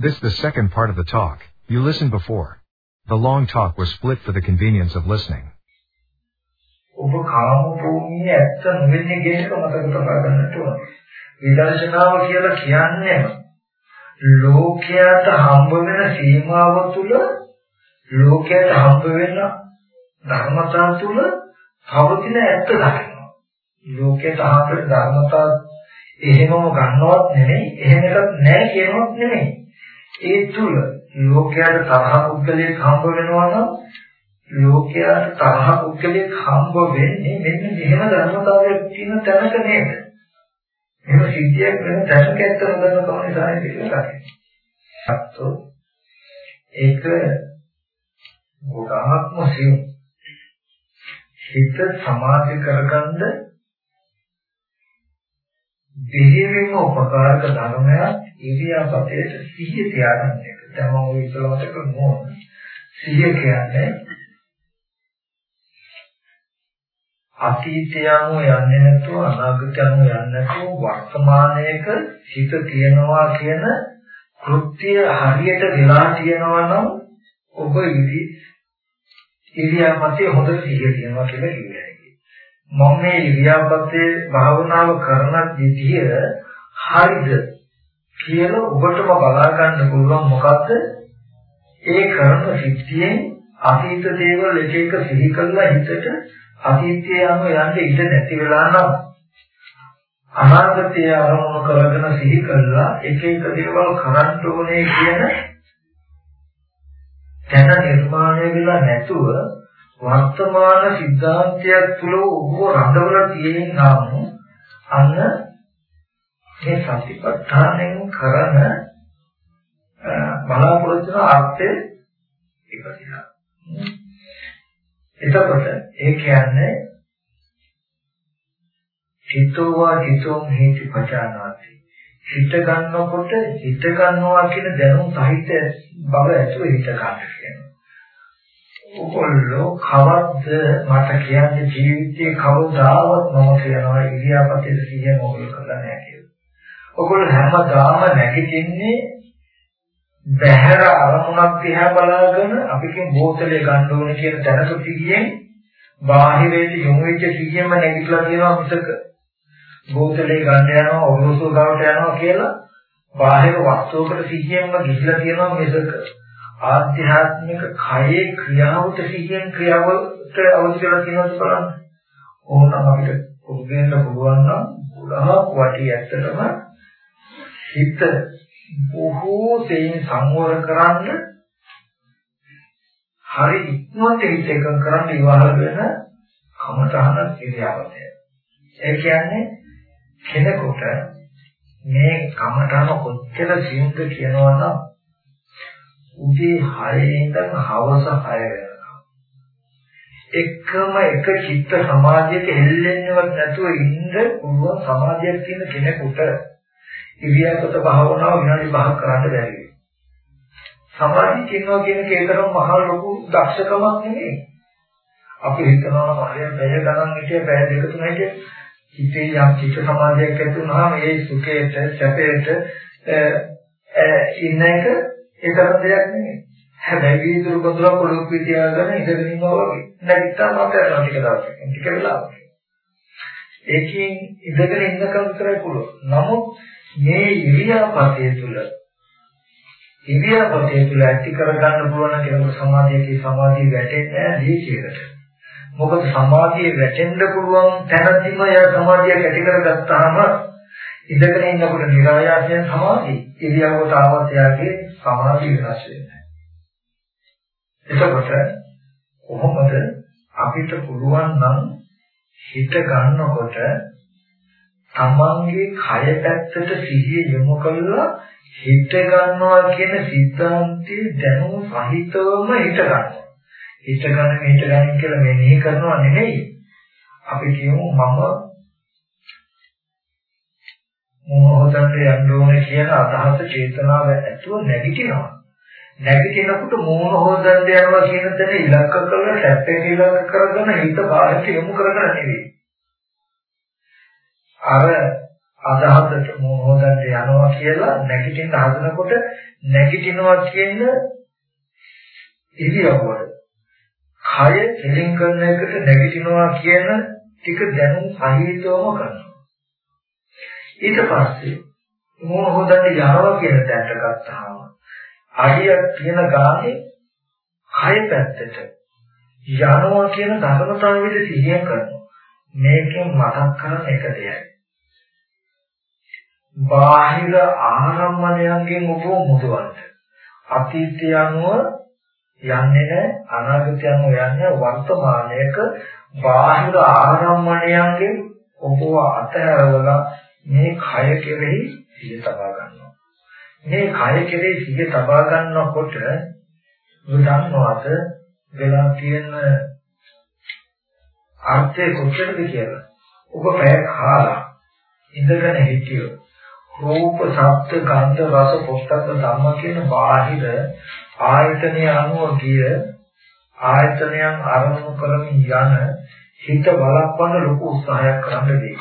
This the second part of the talk. You listened before. The long talk was split for the convenience of listening. ඔබ කාම භූමියේ ඇත්ත නොවෙන්නේ කියන එක මතක තබා ගන්නට ඕන. විදර්ශනාව කියලා කියන්නේ ලෝකයට හම්බ වෙන සීමාව තුළ ලෝකයට හම්බ වෙන ධර්මතාව තුළ පවතින ඇත්ත දකිනවා. ලෝකයට හම්බ වෙන ධර්මතාව එහෙමම ගන්නවත් නෙමෙයි, එහෙම එකක් නැහැ කියනවත් නෙමෙයි. ඒ තුල ලෝකයට තරහ පුද්ගලයෙක් හම්බ වෙනවා නම් ලෝකයට තරහ පුද්ගලයෙක් හම්බ වෙන්නේ මෙන්න මෙහෙම ධර්මතාවයක් තියෙන තැනක නේද? එහෙම සිද්ධියක් වෙන තැනක ඇත්ත නොදන්න කම නිසා ඒක කියලා අත්තෝ ඒක ගොඩාක්ම සියුම් හිත සමාධි කරගන්න දෙහිවිම උපකාරක ධර්මයක් ඉරියාපතේට සිහිය තියාගන්න එක. දැන් මම ඔය ඉස්සලවට කරනවා. සිහිය කියන්නේ අතීතය යනු යන්නේ නැතුව අනාගතය යනු යන්නේ නැතුව වර්තමානයේක හිත තියනවා කියන කෘත්‍ය හරියට වෙලා තියෙනවා නම් ඔබ ඉරි ඉරියාපතේ හොඳ සිහිය තියනවා කියලා කියනවා. මම මේ ඉරියාපතේ භාවනාව කරන විදිය හරිද කියලා ඔබටම බලා ගන්න පුළුවන් මොකද්ද? ඒ කරන සිද්ධියෙන් අතීත දේවල් එක එක සිහි කරලා හිතට අතීතයේ යන යන්න ඉඩ නැති වෙලා නම් අනාගතය අරමුණු කරගෙන සිහි කරලා එක එක දේවල් කරන්න ඕනේ කියන දැන නිර්මාණය වෙලා නැතුව වර්තමාන සිද්ධාන්තයක් තුල ඔබ රඳවලා තියෙන නම් අන්න මේ සතිපට්ඨානෙන් කරන බලාපොරොත්තු වෙන අර්ථය ඉපදිනවා. එතකොට ඒ කියන්නේ චිතෝවා චිතෝම් හේති පචානාති. හිත ගන්නකොට හිත ගන්නවා කියන දැනුම් සහිත බව ඇතුව හිත ගන්න කියනවා. ඔකොල්ලෝ කවද්ද මට කියන්නේ ජීවිතේ කවදාවත් මම කියනවා ඉරියාපතේ සිහිය මොකද කරලා නැහැ කියලා. ඔගොල්ලෝ හැමදාම නැගිටින්නේ බහැර අරමුණක් දිහා බලාගෙන අපිකින් බෝතලේ ගන්න ඕනේ කියන දැනට පිටියෙන් බාහිරයට යොමු වෙච්ච සිහියම නැගිටලා තියෙනවා මිසක. බෝතලේ ගන්න යනවා ඔරොසු ගාවට යනවා කියලා බාහිර වස්තුවකට සිහියෙන්ම ගිහිලා තියෙනවා මිසක. ආධ්‍යාත්මික කයේ ක්‍රියාවට සිහියෙන් ක්‍රියාවට අවදි කරලා තියෙනවද බලන්න. ඕනනම් අපිට උගෙන්න පුළුවන් නම් ගොඩාක් වටි ඇත්තටම හිත බොහෝ සෙයින් සංවර කරන්න හරි ඉක්මනට හිත එකඟ කරන්න ඉවහල් වෙන කමතහන ක්‍රියාවතය. ඒ කියන්නේ කෙනෙකුට මේ කමතහන කොච්චර සියුම්ද කියනවා නම් උදේ 6 ඉඳන් හවස 6 වෙනකම් එකම එක චිත්ත සමාධියක එල්ලෙන්නවත් නැතුව ඉන්න පුළුවන් සමාධියක් තියෙන කෙනෙකුට ඉරියාපත භාවනාව විනාඩි 5ක් කරන්න බැරි වෙනවා. සමාධිය කියනවා කියන කේතරම් මහා ලොකු දක්ෂකමක් නෙමෙයි. අපි හිතනවා මායя පැය ගණන් හිටිය පැය දෙක තුන හිටිය හිතේ යම් චිත්ත සමාධියක් ඇති වුණාම ඒ සුඛයට සැපයට ඉන්න එක ඒ තරම් දෙයක් නෙමෙයි. හැබැයි වීදුරු ගොදුරක් පොළොක් පිටියාගෙන ඉඳගෙන ඉන්නවා වගේ. නැගිට්ටා මාතර ටික දවසක්. ටික වෙලාවක්. ඒකෙන් ඉඳගෙන ඉන්නකම් විතරයි පුළුවන්. නමුත් මේ ඉරියාපතේ තුල ඉරියාපතේ තුල ඇති කරගන්න පුළුවන් කෙනෙකුට සමාධියකේ සමාධිය වැටෙන්නේ නැහැ දීචයකට. මොකද සමාධිය වැටෙන්න පුළුවන් තැනදීම ය සමාධියක් ඇති කරගත්තාම ඉඳගෙන ඉන්නකොට નિરાයාසයෙන් සමාධි ඉරියාවට ආවත් යාගේ සමාධිය වෙනස් වෙන්නේ. එතකොට කොහොමද අපිට පුළුවන් නම් හිත ගන්නකොට තමන්ගේ කය පැත්තට සිහිය යොමු කළා හිත ගන්නවා කියන සිද්ධාන්තයේ දැනුම සහිතවම හිත ගන්නවා. හිත ගන්න හිත ගන්න කියලා මෙනෙහි කරනවා නෙමෙයි. අපි කියමු මම මොහොතට යන්න ඕනේ කියන අදහස චේතනාව ඇතුව නැගිටිනවා. නැගිටිනකොට මෝන හොදන්න යනවා කියන දේ ඉලක්ක කරලා සැපේ ඉලක්ක කරගෙන හිත බාහිර යොමු කරගෙන නෙවෙයි. අර අදහසට මොහොතට යනවා කියලා නැගිටින්න හදනකොට නැගිටිනවා කියන ඉරියව්වල කය කෙලින් කරන එකට නැගිටිනවා කියන ටික දැනුම් සහිතවම කරනවා. ඊට පස්සේ මොහොතට යනවා කියන තැනට ගත්තාම අඩිය කියන ගානේ කය පැත්තට යනවා කියන ධර්මතාවයේ සිහිය කරනවා. මේකෙන් මතක් කරන එක දෙයයි බාහිර ආරම්මණයන්ගෙන් ඔබ මුදවන්න. අතීතය අනුව යන්නේ නැහැ අනාගතය අනුව යන්නේ වර්තමානයේක බාහිර ආරම්මණයන්ගෙන් ඔබව අතහැරලා මේ කය කෙරෙහි සිය තබා ගන්නවා. මේ කය කෙරෙහි සිය තබා ගන්නකොට උදන්නවද වෙලා තියෙන අර්ථය කොච්චරද කියලා. ඔබ පැය කාලා ඉඳගෙන හිටියොත් රූප, ශබ්ද, ගන්ධ, රස, පොට්ටබ්බ ධම්ම කියන බාහිර ආයතනය අනුව ගිය ආයතනයන් අරමුණු කරමින් යන හිත බලපන්න ලොකු උත්සාහයක් කරන්න දෙයි.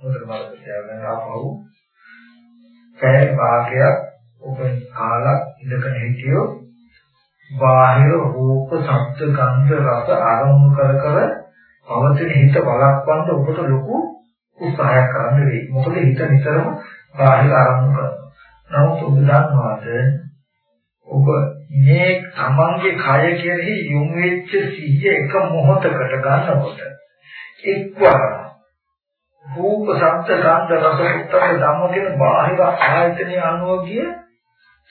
මොකද බලන්න තියාගන්න ආපහු පැය භාගයක් ඔබ කාලා ඉඳගෙන හිටියෝ බාහිර රූප, ශබ්ද, ගන්ධ, රස අරමුණු කර කර පවතින හිත බලපන්න ඔබට ලොකු උත්සාහයක් කරන්න වෙයි. මොකද හිත නිතරම බාහිර ආරම්භ කරනවා. නමුත් ඔබ දන්නවාද ඔබ මේ තමන්ගේ කය කෙරෙහි යොමු වෙච්ච සිහිය එක මොහොතකට ගන්නකොට එක්වර රූප ශබ්ද ගන්ධ රස උත්තර ධම්ම කියන බාහිර ආයතන අනුව ගිය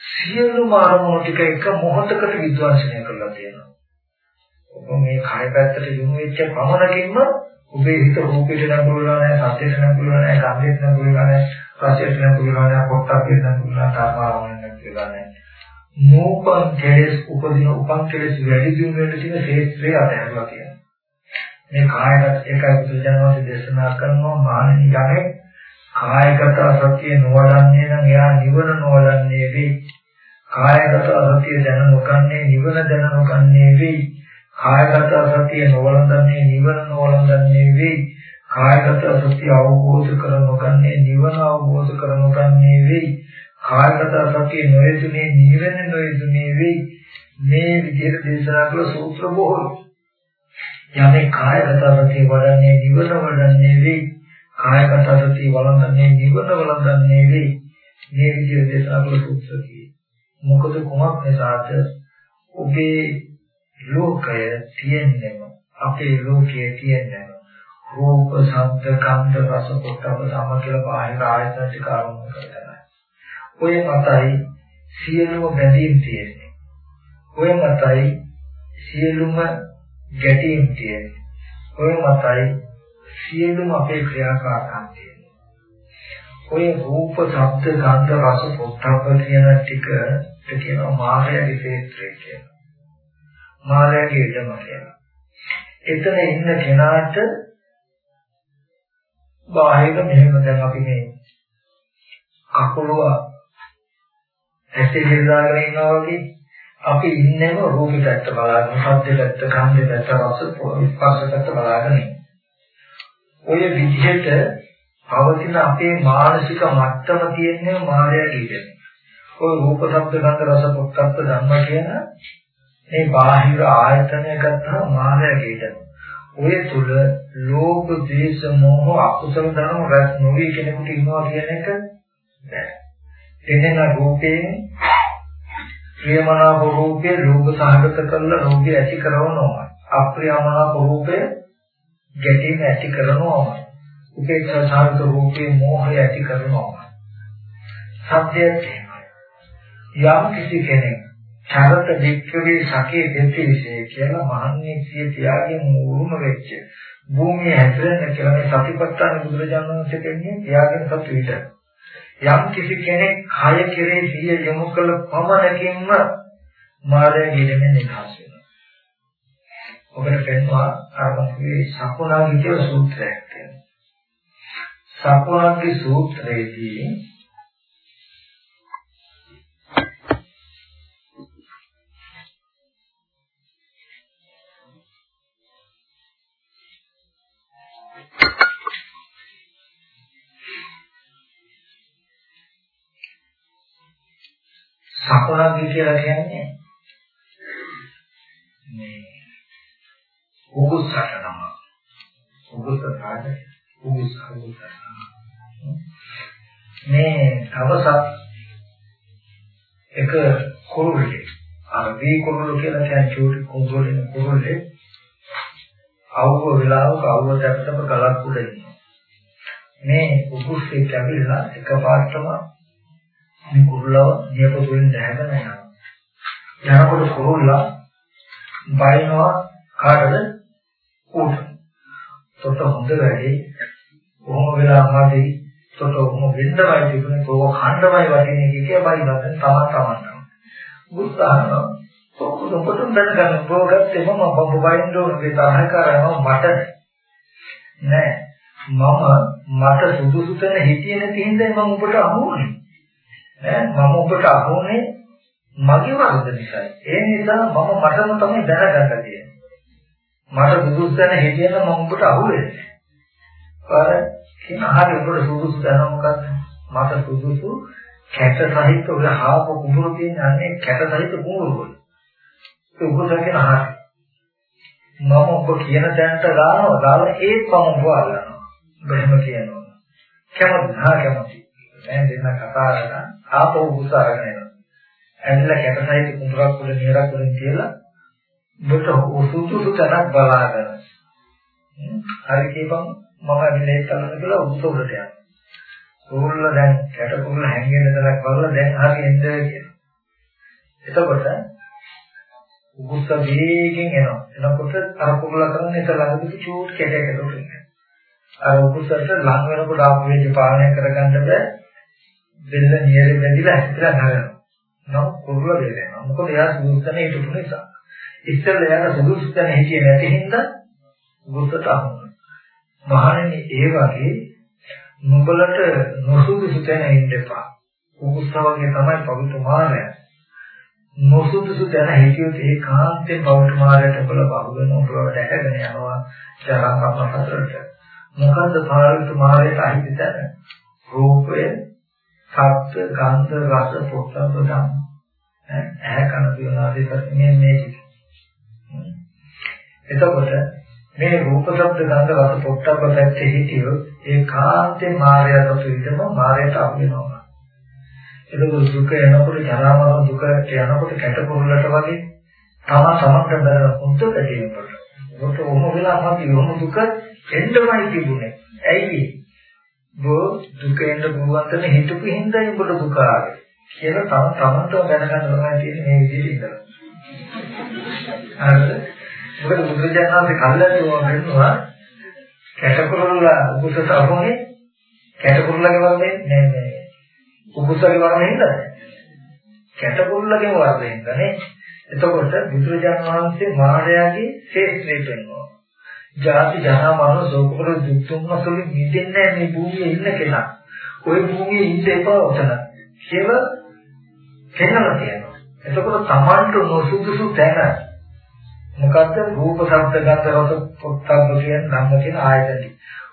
සියලුම අරමුණු ටික එක මොහොතකට විද්වාංශනය කරලා තියෙනවා. ඔබ මේ කය පැත්තට යොමු වෙච්ච පමණකින්ම ඔබේ හිත රූපෙට නඟුලලා නැහැ, සත්‍යයට නඟුලලා නැහැ, ගන්ධයට නඟුලලා නැහැ, රසයට නඟුලලා නැහැ, පොට්ටබ්බයට නඟුලලා ධර්මාවරණය නඟුලලා නැහැ. නූපන් කෙලෙස් උපදින උපන් කෙලෙස් වැඩි දියුණු වෙන්න තියෙන ශේත්‍රය අතහැරලා තියෙනවා. මේ කායගත ඒකයි බුදුජානක දේශනා කරනවා මානිනී යන්නේ කායගත සත්‍ය නොවඩන්නේ නම් එයා නිවන නොවඩන්නේ වෙයි. කායගත සත්‍ය දැන නොගන්නේ නිවන දැන නොගන්නේ වෙයි. කායගත සත්‍ය නොවලඳන්නේ නිවන නොවලඳන්නේ වෙයි. කායගත සත්‍ය අවබෝධ කර නොගන්නේ නිවන අවබෝධ කර නොගන්නේ වෙයි. කායගත සත්‍ය නොයෙදුනේ නිවන නොයෙදුනේ වෙයි. මේ විදිහට දේශනා කළ සූත්‍ර බොහෝ. යන්නේ කායගත සත්‍ය වඩන්නේ නිවන වඩන්නේ වෙයි. කායගත සත්‍ය වළඳන්නේ නිවන වළඳන්නේ වෙයි. මේ විදිහට දේශනා කළ සූත්‍ර කියේ. මොකද කුමක් නිසාද ඔබේ ලෝකය තියෙන්නේම අපේ ලෝකයේ තියෙන්නේම රූප, ශබ්ද, ගන්ධ, රස, පොට්ටබ්බ සම කියලා බාහිර ආයතන ටික ආරම්භ කරගන්නවා. ඔය මතයි සියලුම බැඳීම් තියෙන්නේ. ඔය මතයි සියලුම ගැටීම් තියෙන්නේ. ඔය මතයි සියලුම අපේ ක්‍රියාකාරකම් තියෙන්නේ. ඔය රූප, ශබ්ද, ගන්ධ, රස, පොට්ටබ්බ කියන ටික කියනවා මායාවේ ක්ෂේත්‍රය කියලා. මායාවේ ඉඩම කියලා. එතන ඉන්න කෙනාට බාහිර මෙහෙම දැන් අපි මේ කකුලුව ඇටේ දාගෙන ඉන්නවා වගේ අපි ඉන්නේම රූපෙ පැත්ත බලාගෙන සද්ද පැත්ත ගන්ධ පැත්ත රස ස්පර්ශ පැත්ත බලාගෙන ඔය විදිහට පවතින අපේ මානසික මට්ටම තියෙන්නේ මායя කීදෙන. ඔය රූප ශබ්ද ගන්ධ රස පොත්පත් ධම්ම කියන මේ බාහිර ආයතනය ගත්තාම මායя කීදෙන. ඔය තුල ලෝභ, ද්වේෂ, මෝහ අකුසල ධර්ම රැස් නොවි කෙනෙකුට ඉන්නවා කියන එක නෑ. එතන රූපේ ප්‍රියමනාප රූපේ ලෝභ සහගත කරලා රෝගී ඇති කරනවා. අප්‍රියමනාප රූපේ ගැටීම ඇති කරනවා. උපේක්ෂා සහගත රූපේ මෝහය ඇති කරනවා. සත්‍යයක් යම් කිසි කෙනෙක් චරත වික්‍රේ සකේ දෙති විශේෂ කියලා මහන්නේ සිය තියාගෙන මුරුම වෙච්ච භූමිය හැදෙන්න කියලා මේ සතිපට්ඨාන බුදුරජාණන් වහන්සේ කියන්නේ තියාගෙන සතු විට යම් කිසි කෙනෙක් කය කෙරේ සිය යොමු කළ පමණකින්ම මායя ගෙදෙන්නේ නිදහස් වෙනවා. ඔබට පෙන්වා ආරම්භයේ සකුණාගේ සූත්‍රයක් තියෙනවා. සකුණාගේ සූත්‍රයේදී කකුලක් කියලා කියන්නේ මේ උගුස්සට නම. උගුස්ස කාද? උගුස්ස උගුස්ස. මේ තවසක් එක කුරුල්ලේ අර දී කුරුල්ල කියලා කියන්නේ චූටි කුරුල්ලේ කුරුල්ලේ අවුව වෙලාවක අවුව දැක්කම ගලක් උඩ ඉන්නවා. මේ උගුස්සේ කැවිලා එකපාරටම මේ කුරුල්ලව නියපොතුෙන් දැහැගෙන යනවා. යනකොට කුරුල්ලා බයිනවා කාටද? උට. තොට හොඳ වැඩි. කොහොම වෙලා හරි තොට කොහොම වෙන්නවයි තිබුණේ කොහොම ඛණ්ඩමයි වටිනේ කිය බයිනවා දැන් තමන් තමන්. උත්සාහනවා. ඔබටම දැනගන්න ප්‍රෝගත්තේ මම බම්බ බයින්ඩෝගේ තරහකාරයම මට නෑ. මම මට සුදුසු තැන හිටියේ නැති හින්දා මම ඔබට අහුවුනේ. ඈ මම ඔබට අහුවුනේ මගේ වරද නිසායි. ඒ නිසා මම මටම තමයි දැනගන්න තියෙන්නේ. මට සුදුසු තැන හිටියම මම ඔබට අහුවෙන්නේ. අර කියන හරි ඔබට සුදුසු තැන මොකක්ද? මට සුදුසු කැට සහිත ඔය හාප කුඹුරු තියෙන අන්නේ කැට සහිත කුඹුරු වල. ඒ ඔබ දකින හරි. මම ඔබ කියන තැනට දානවා දාලා ඒත් මම ඔබ අල්ලනවා. බෙහෙම කියනවා. කැමති හා කැමති. දැන් දෙන්න කතා කරලා ආපහු උස අරගෙන එනවා. ඇවිල්ලා කැටසයිද කුඹරක් වල නිරක් වලින් කියලා ඔබට උසුසුසු තැනක් බලාගෙන. හරි කියපන් මම ඇවිල්ලා ඒක කරන්න කියලා උස උඩට යනවා. කුරුල්ල දැන් කැට කුරුල්ල හැංගෙන තැනක් බලලා දැන් හරි එන්න කියනවා. එතකොට උගුස්ස වේගෙන් එනවා. එනකොට අර කුරුල්ල කරන්නේ ඒක ළඟදී චූට් කැටයකට උඩින්. අර උගුස්සට ලං වෙනකොට ආපු වේගය පාලනය කරගන්න බෑ. බෙල්ල නියරේ බැඳිලා හිටලා නගනවා. නම් කුරුල්ල දෙනවා. මොකද එයා සුදුසුතන හිටපු නිසා. ඉස්සෙල්ලා එයාට සුදුසුතන හිටියේ නැති හින්දා උගුස්සට අහුනවා. මහණෙනි ඒ වගේ නුඹලට නොසුදුසු තැන ඉන්න එපා. උගුස්සවගේ තමයි පවිතු මානය. නොසුදුසු තැන හිටියොත් ඒකාන්තයෙන් පවිතු මානයට බල බහුවෙන උඹලට ඇහැගෙන යනවා. ජරා කපන හතරට. මොකද්ද පාරිත මායයට අහිමි තැන? රූපය, ශබ්ද, ගන්ධ, රස, පොට්ටබ්බ ධම්ම. ඇහැ කන දිවනාදී මේ මේ එතකොට මේ රූප ශබ්ද ගන්ධ රස පොට්ටබ්බ පැත්තේ හිටියොත් ඒ කාන්තේ මායයට පිටම මායයට අහු වෙනවා. එතකොට දුක එනකොට ජරා මරණ දුකට යනකොට කැටපොරලට වගේ තම තමන්ට බැලන හොඳට තියෙනකොට. ඒකට ඔහොම වෙලා අපි ඔහොම දුක එන්නමයි තිබුණේ. ඇයි බෝ දුක එන්න පුළුවන් තැන හිතපු හින්දායි උඹට දුක ආවේ. කියලා තම තමන්ටම දැනගන්න ඕනේ තියෙන්නේ මේ විදිහට ඉඳලා. හරිද? මොකද බුදුරජාණන්සේ කල්ලාතුවා වෙන්නවා කැටකුරුල්ල උපුසත අහුනේ කැටකුරුල්ලගේ වර්ධනේ නෑ නෑ. උපුසගේ වර්ධනේ නේද? කැටකුරුල්ලගේ වර්ධනේ නේද? එතකොට බුදුරජාණන් වහන්සේ මායාවේ ශේත්‍රයට වෙනවා. ජාති ජරා මරණ සෝකවල දුක් තුන්වසල මිදෙන්නේ මේ භූමියේ ඉන්න කෙනා. ওই භූමියේ ඉන්න එපා උතන. කියලා කෙනලා කියනවා. එතකොට Tamanට නොසුදුසු තැන මොකද්ද රූප ශබ්ද ගන්ධ රස පොට්ටබ්බ කියන ධම්ම කියන ආයතනෙ.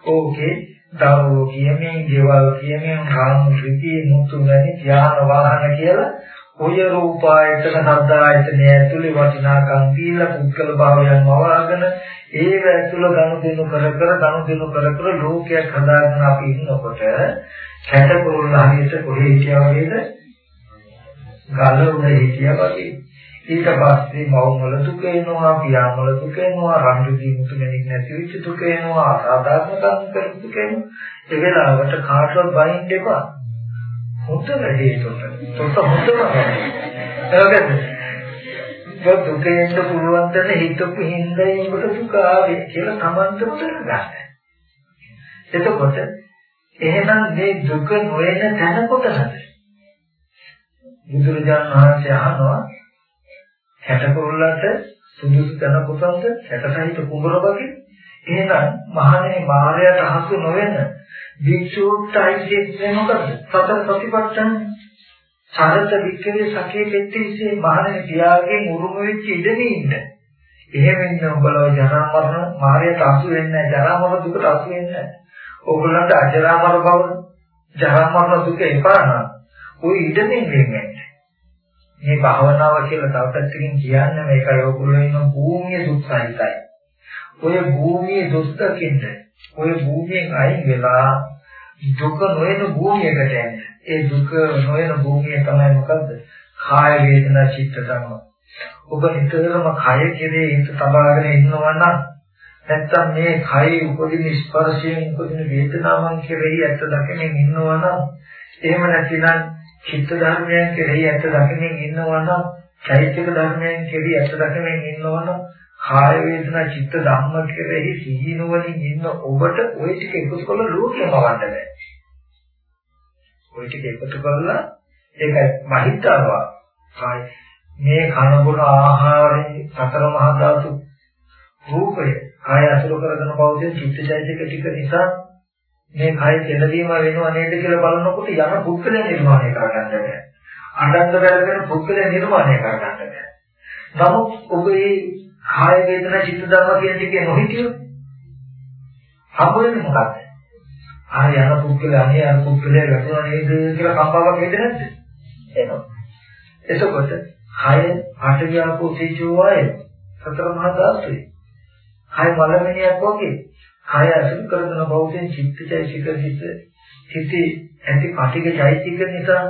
ඕකේ දරුවෝ කියමින්, ගෙවල් කියමින්, රාම ශ්‍රීති මුතු වැනි ධ්‍යාන වාහන කියලා ඔය රූපායතන සද්දායතනය ඇතුලේ වටිනාකම් දීලා පුද්ගල භාවයන් වවාගෙන ඒව ඇතුළ ගනුදෙනු කර කර ගනුදෙනු කර කර ලෝකයක් හදාගෙන අපි ඉන්නකොට කැටකොල්ල හරියට කොහේ හිටියා වගේද? ගල උඩ හිටියා වගේ. ඊට පස්සේ මවුමල දුක එනවා පියාමල දුක එනවා රණ්ඩු දීමුතු මෙනික් නැති වෙච්ච දුක එනවා අසාධාරණ කම් කරපු දුක එනවා. ඒ වෙලාවට කාටවත් බයින් දෙපා. හොඳ වැඩේ තොට. තොට හොඳම වැඩේ. ඒකද? දුකෙන්ද පුළුවන් තැන හිතපු හින්දායි ඔබට දුක ආවේ කියලා Tamanටම දැනගන්න. එතකොට එහෙනම් මේ දුක නොවන තැන කොටසද? බුදුරජාණන් වහන්සේ අහනවා හැටකොල්ලට සුදුසු තැන කොටසද? හැටසහිත කුඹර වගේ. එහෙනම් මහණේ මායයට හසු නොවන භික්ෂූන්ට අයිති මොකද? සතර ප්‍රතිපත්තන සරත වික්‍රේ සකේ පෙත්තේසේ මහණෙනි පියාගෙන් උරුම වෙච්ච ඉඳදී ඉන්න. එහෙම ඉන්න උඹලා ජරා මරණ මායයට අසු වෙන්නේ නැහැ. ජරා මරණ දුකට අසු වෙන්නේ නැහැ. ඕගොල්ලන්ට අජරා මරණ බව ජරා මරණ දුක එපා නම් ওই ඉඳදී ඉන්නේ. මේ භාවනාව කියලා තව පැත්තකින් කියන්නේ මේකයි ඔයගොල්ලෝ ඉන්න භූමිය දුක්සහිතයි. ඔය භූමියේ දුක් දකින්න ඔය භූමියෙන් අයින් වෙලා දුක නොවන භූමියකට යන්න. ඒ දුක නොවන භූමිය තමයි මොකද්ද? කාය වේදනා චිත්ත ධම්ම. ඔබ නිතරම කය කෙරේ හිත තබාගෙන ඉන්නවා නම් නැත්තම් මේ කයි උපදින ස්පර්ශයෙන් උපදින වේදනාවන් කෙරෙහි ඇත්ත දකිනින් ඉන්නවා නම් එහෙම නැතිනම් චිත්ත ධර්මයන් කෙරෙහි ඇත්ත දකිනින් ඉන්නවා නම් චෛත්‍යක ධර්මයන් කෙරෙහි ඇත්ත දකිනින් ඉන්නවා නම් කාය වේදනා චිත්ත ධම්ම කෙරෙහි සිහිනුවණින් ඉන්න ඔබට ওই ටික එකතු කරලා ලෝකෙම වඩන්න බෑ. ওই ටික එකතු කරලා ඒකයි මහිතාවා. කාය මේ කනබුන ආහාරයේ සතර මහා ධාතු රූපය කාය අසුර කරගෙන පවතින චිත්තචෛතසික ටික නිසා මේ කාය කෙලදීම වෙනව නේද කියලා බලනකොට යන පුද්ගලය නිර්මාණය කරගන්න බෑ. අනන්ත වැරගෙන පුද්ගලය නිර්මාණය කරගන්න බෑ. නමුත් ඔබ මේ කාය වේදනා චිත්ත ධර්ම කියන ටිකේ නොහිටියොත් හම්බෙන්නේ මොකක්ද? ආ යන පුද්ගලයා අනේ අර පුද්ගලයා වැටුණා නේද කියලා කම්පාවක් වෙන්නේ නැද්ද? එනවා. එතකොට කය අටවියාපෝ තේජෝ වාය සතර මහා ධාතුයි. කය මලමිනියක් වගේ කය අසුරු කරන බෞද්ධයන් චිත්තචෛසික හිත හිතේ ඇති පටිඝ චෛතික නිසා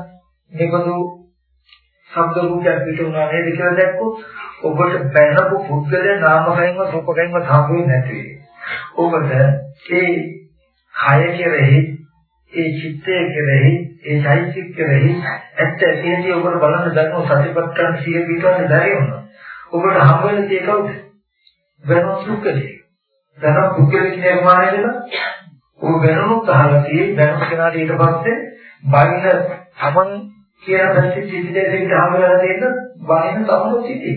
මේකදු ශබ්ද රූපයක් පිටුනා නේද කියලා දැක්කොත් ඔබට බැනපු පුද්ගලයා නාමකයෙන්ව රූපකයෙන්ව හම්බුනේ නැති වෙයි. ඔබට ඒ කය කෙරෙහි ඒ චිත්තය කෙරෙහි ඒ චෛතසික කෙරෙහි ඇත්ත ඇතිදී ඔබට බලන්න දක්ව සතිපට්ඨාන සිය පිටවන්නේ බැරි වුණා. ඔබට හම් වෙන දේ කවුද? වෙනස් දුක්කදී. වෙනස් දුක්කදී නිර්මාණය වෙන ඔබ වෙනමුත් අහලා තියෙයි වෙනස් කෙනාට ඊට පස්සේ බාහිර තමන් කියන පැත්තේ චිත්තයෙන් හම් වෙලා තියෙන බාහිර තමනුත් සිටී.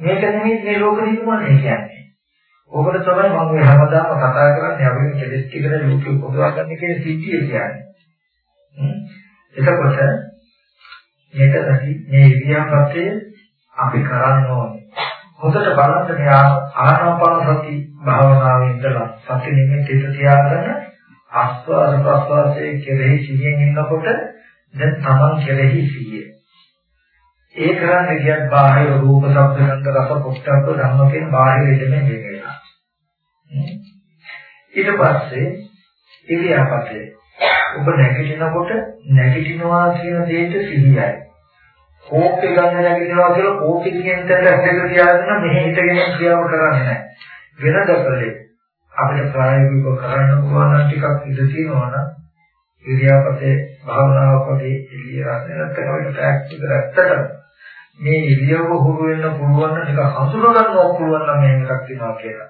මේක නෙමෙයි මේ ලෝක නිර්මාණය කියන්නේ. ඔබට තමයි මම මේ හැමදාම කතා කරන්නේ අපේ කෙලෙස් ටිකට ලෝකෙ පොදවා ගන්න කියන සිද්ධිය කියන්නේ. එතකොට මේකදී මේ ඉරියාපතේ අපි කරන්න ඕනේ. හොඳට බලන්න මේ ආනාපාන සති භාවනාවේ ඉඳලා සති නිමිති හිත තියාගෙන ආස්වාද ප්‍රස්වාසයේ කෙරෙහි සිහියෙන් ඉන්නකොට දැන් තමන් කෙරෙහි සිහිය. ඒ කරන්නේ කියත් බාහිර රූප, ශබ්ද, ගන්ධ, රස, පොට්ටබ්බ ධම්ම කියන බාහිර ඉදමේ වෙනවා. ඊට පස්සේ ඉරියාපතේ ඔබ නැගිටිනකොට නැගිටිනවා කියන දෙයට සිහියයි. කෝපේ ගන්න නැගිටිනවා කියලා කෝපේ කියන තැනට හැදෙක තියාගෙන මෙහෙ හිටගෙන ක්‍රියාව කරන්නේ නැහැ. වෙනදකලේ අපිට ප්‍රායෝගිකව කරන්න පුළුවන් නම් ටිකක් ඉඳ තියෙනවා නම් ඉරියාපතේ භාවනාව පොඩි එළිය රස නැත්නම් අපිට ටැක්ස් විතර ඇත්තට මේ ඉරියව්ව හුරු වෙන්න පුළුවන් නම් ටික හසුර ගන්න පුළුවන් නම් මේක එකක් වෙනවා කියලා.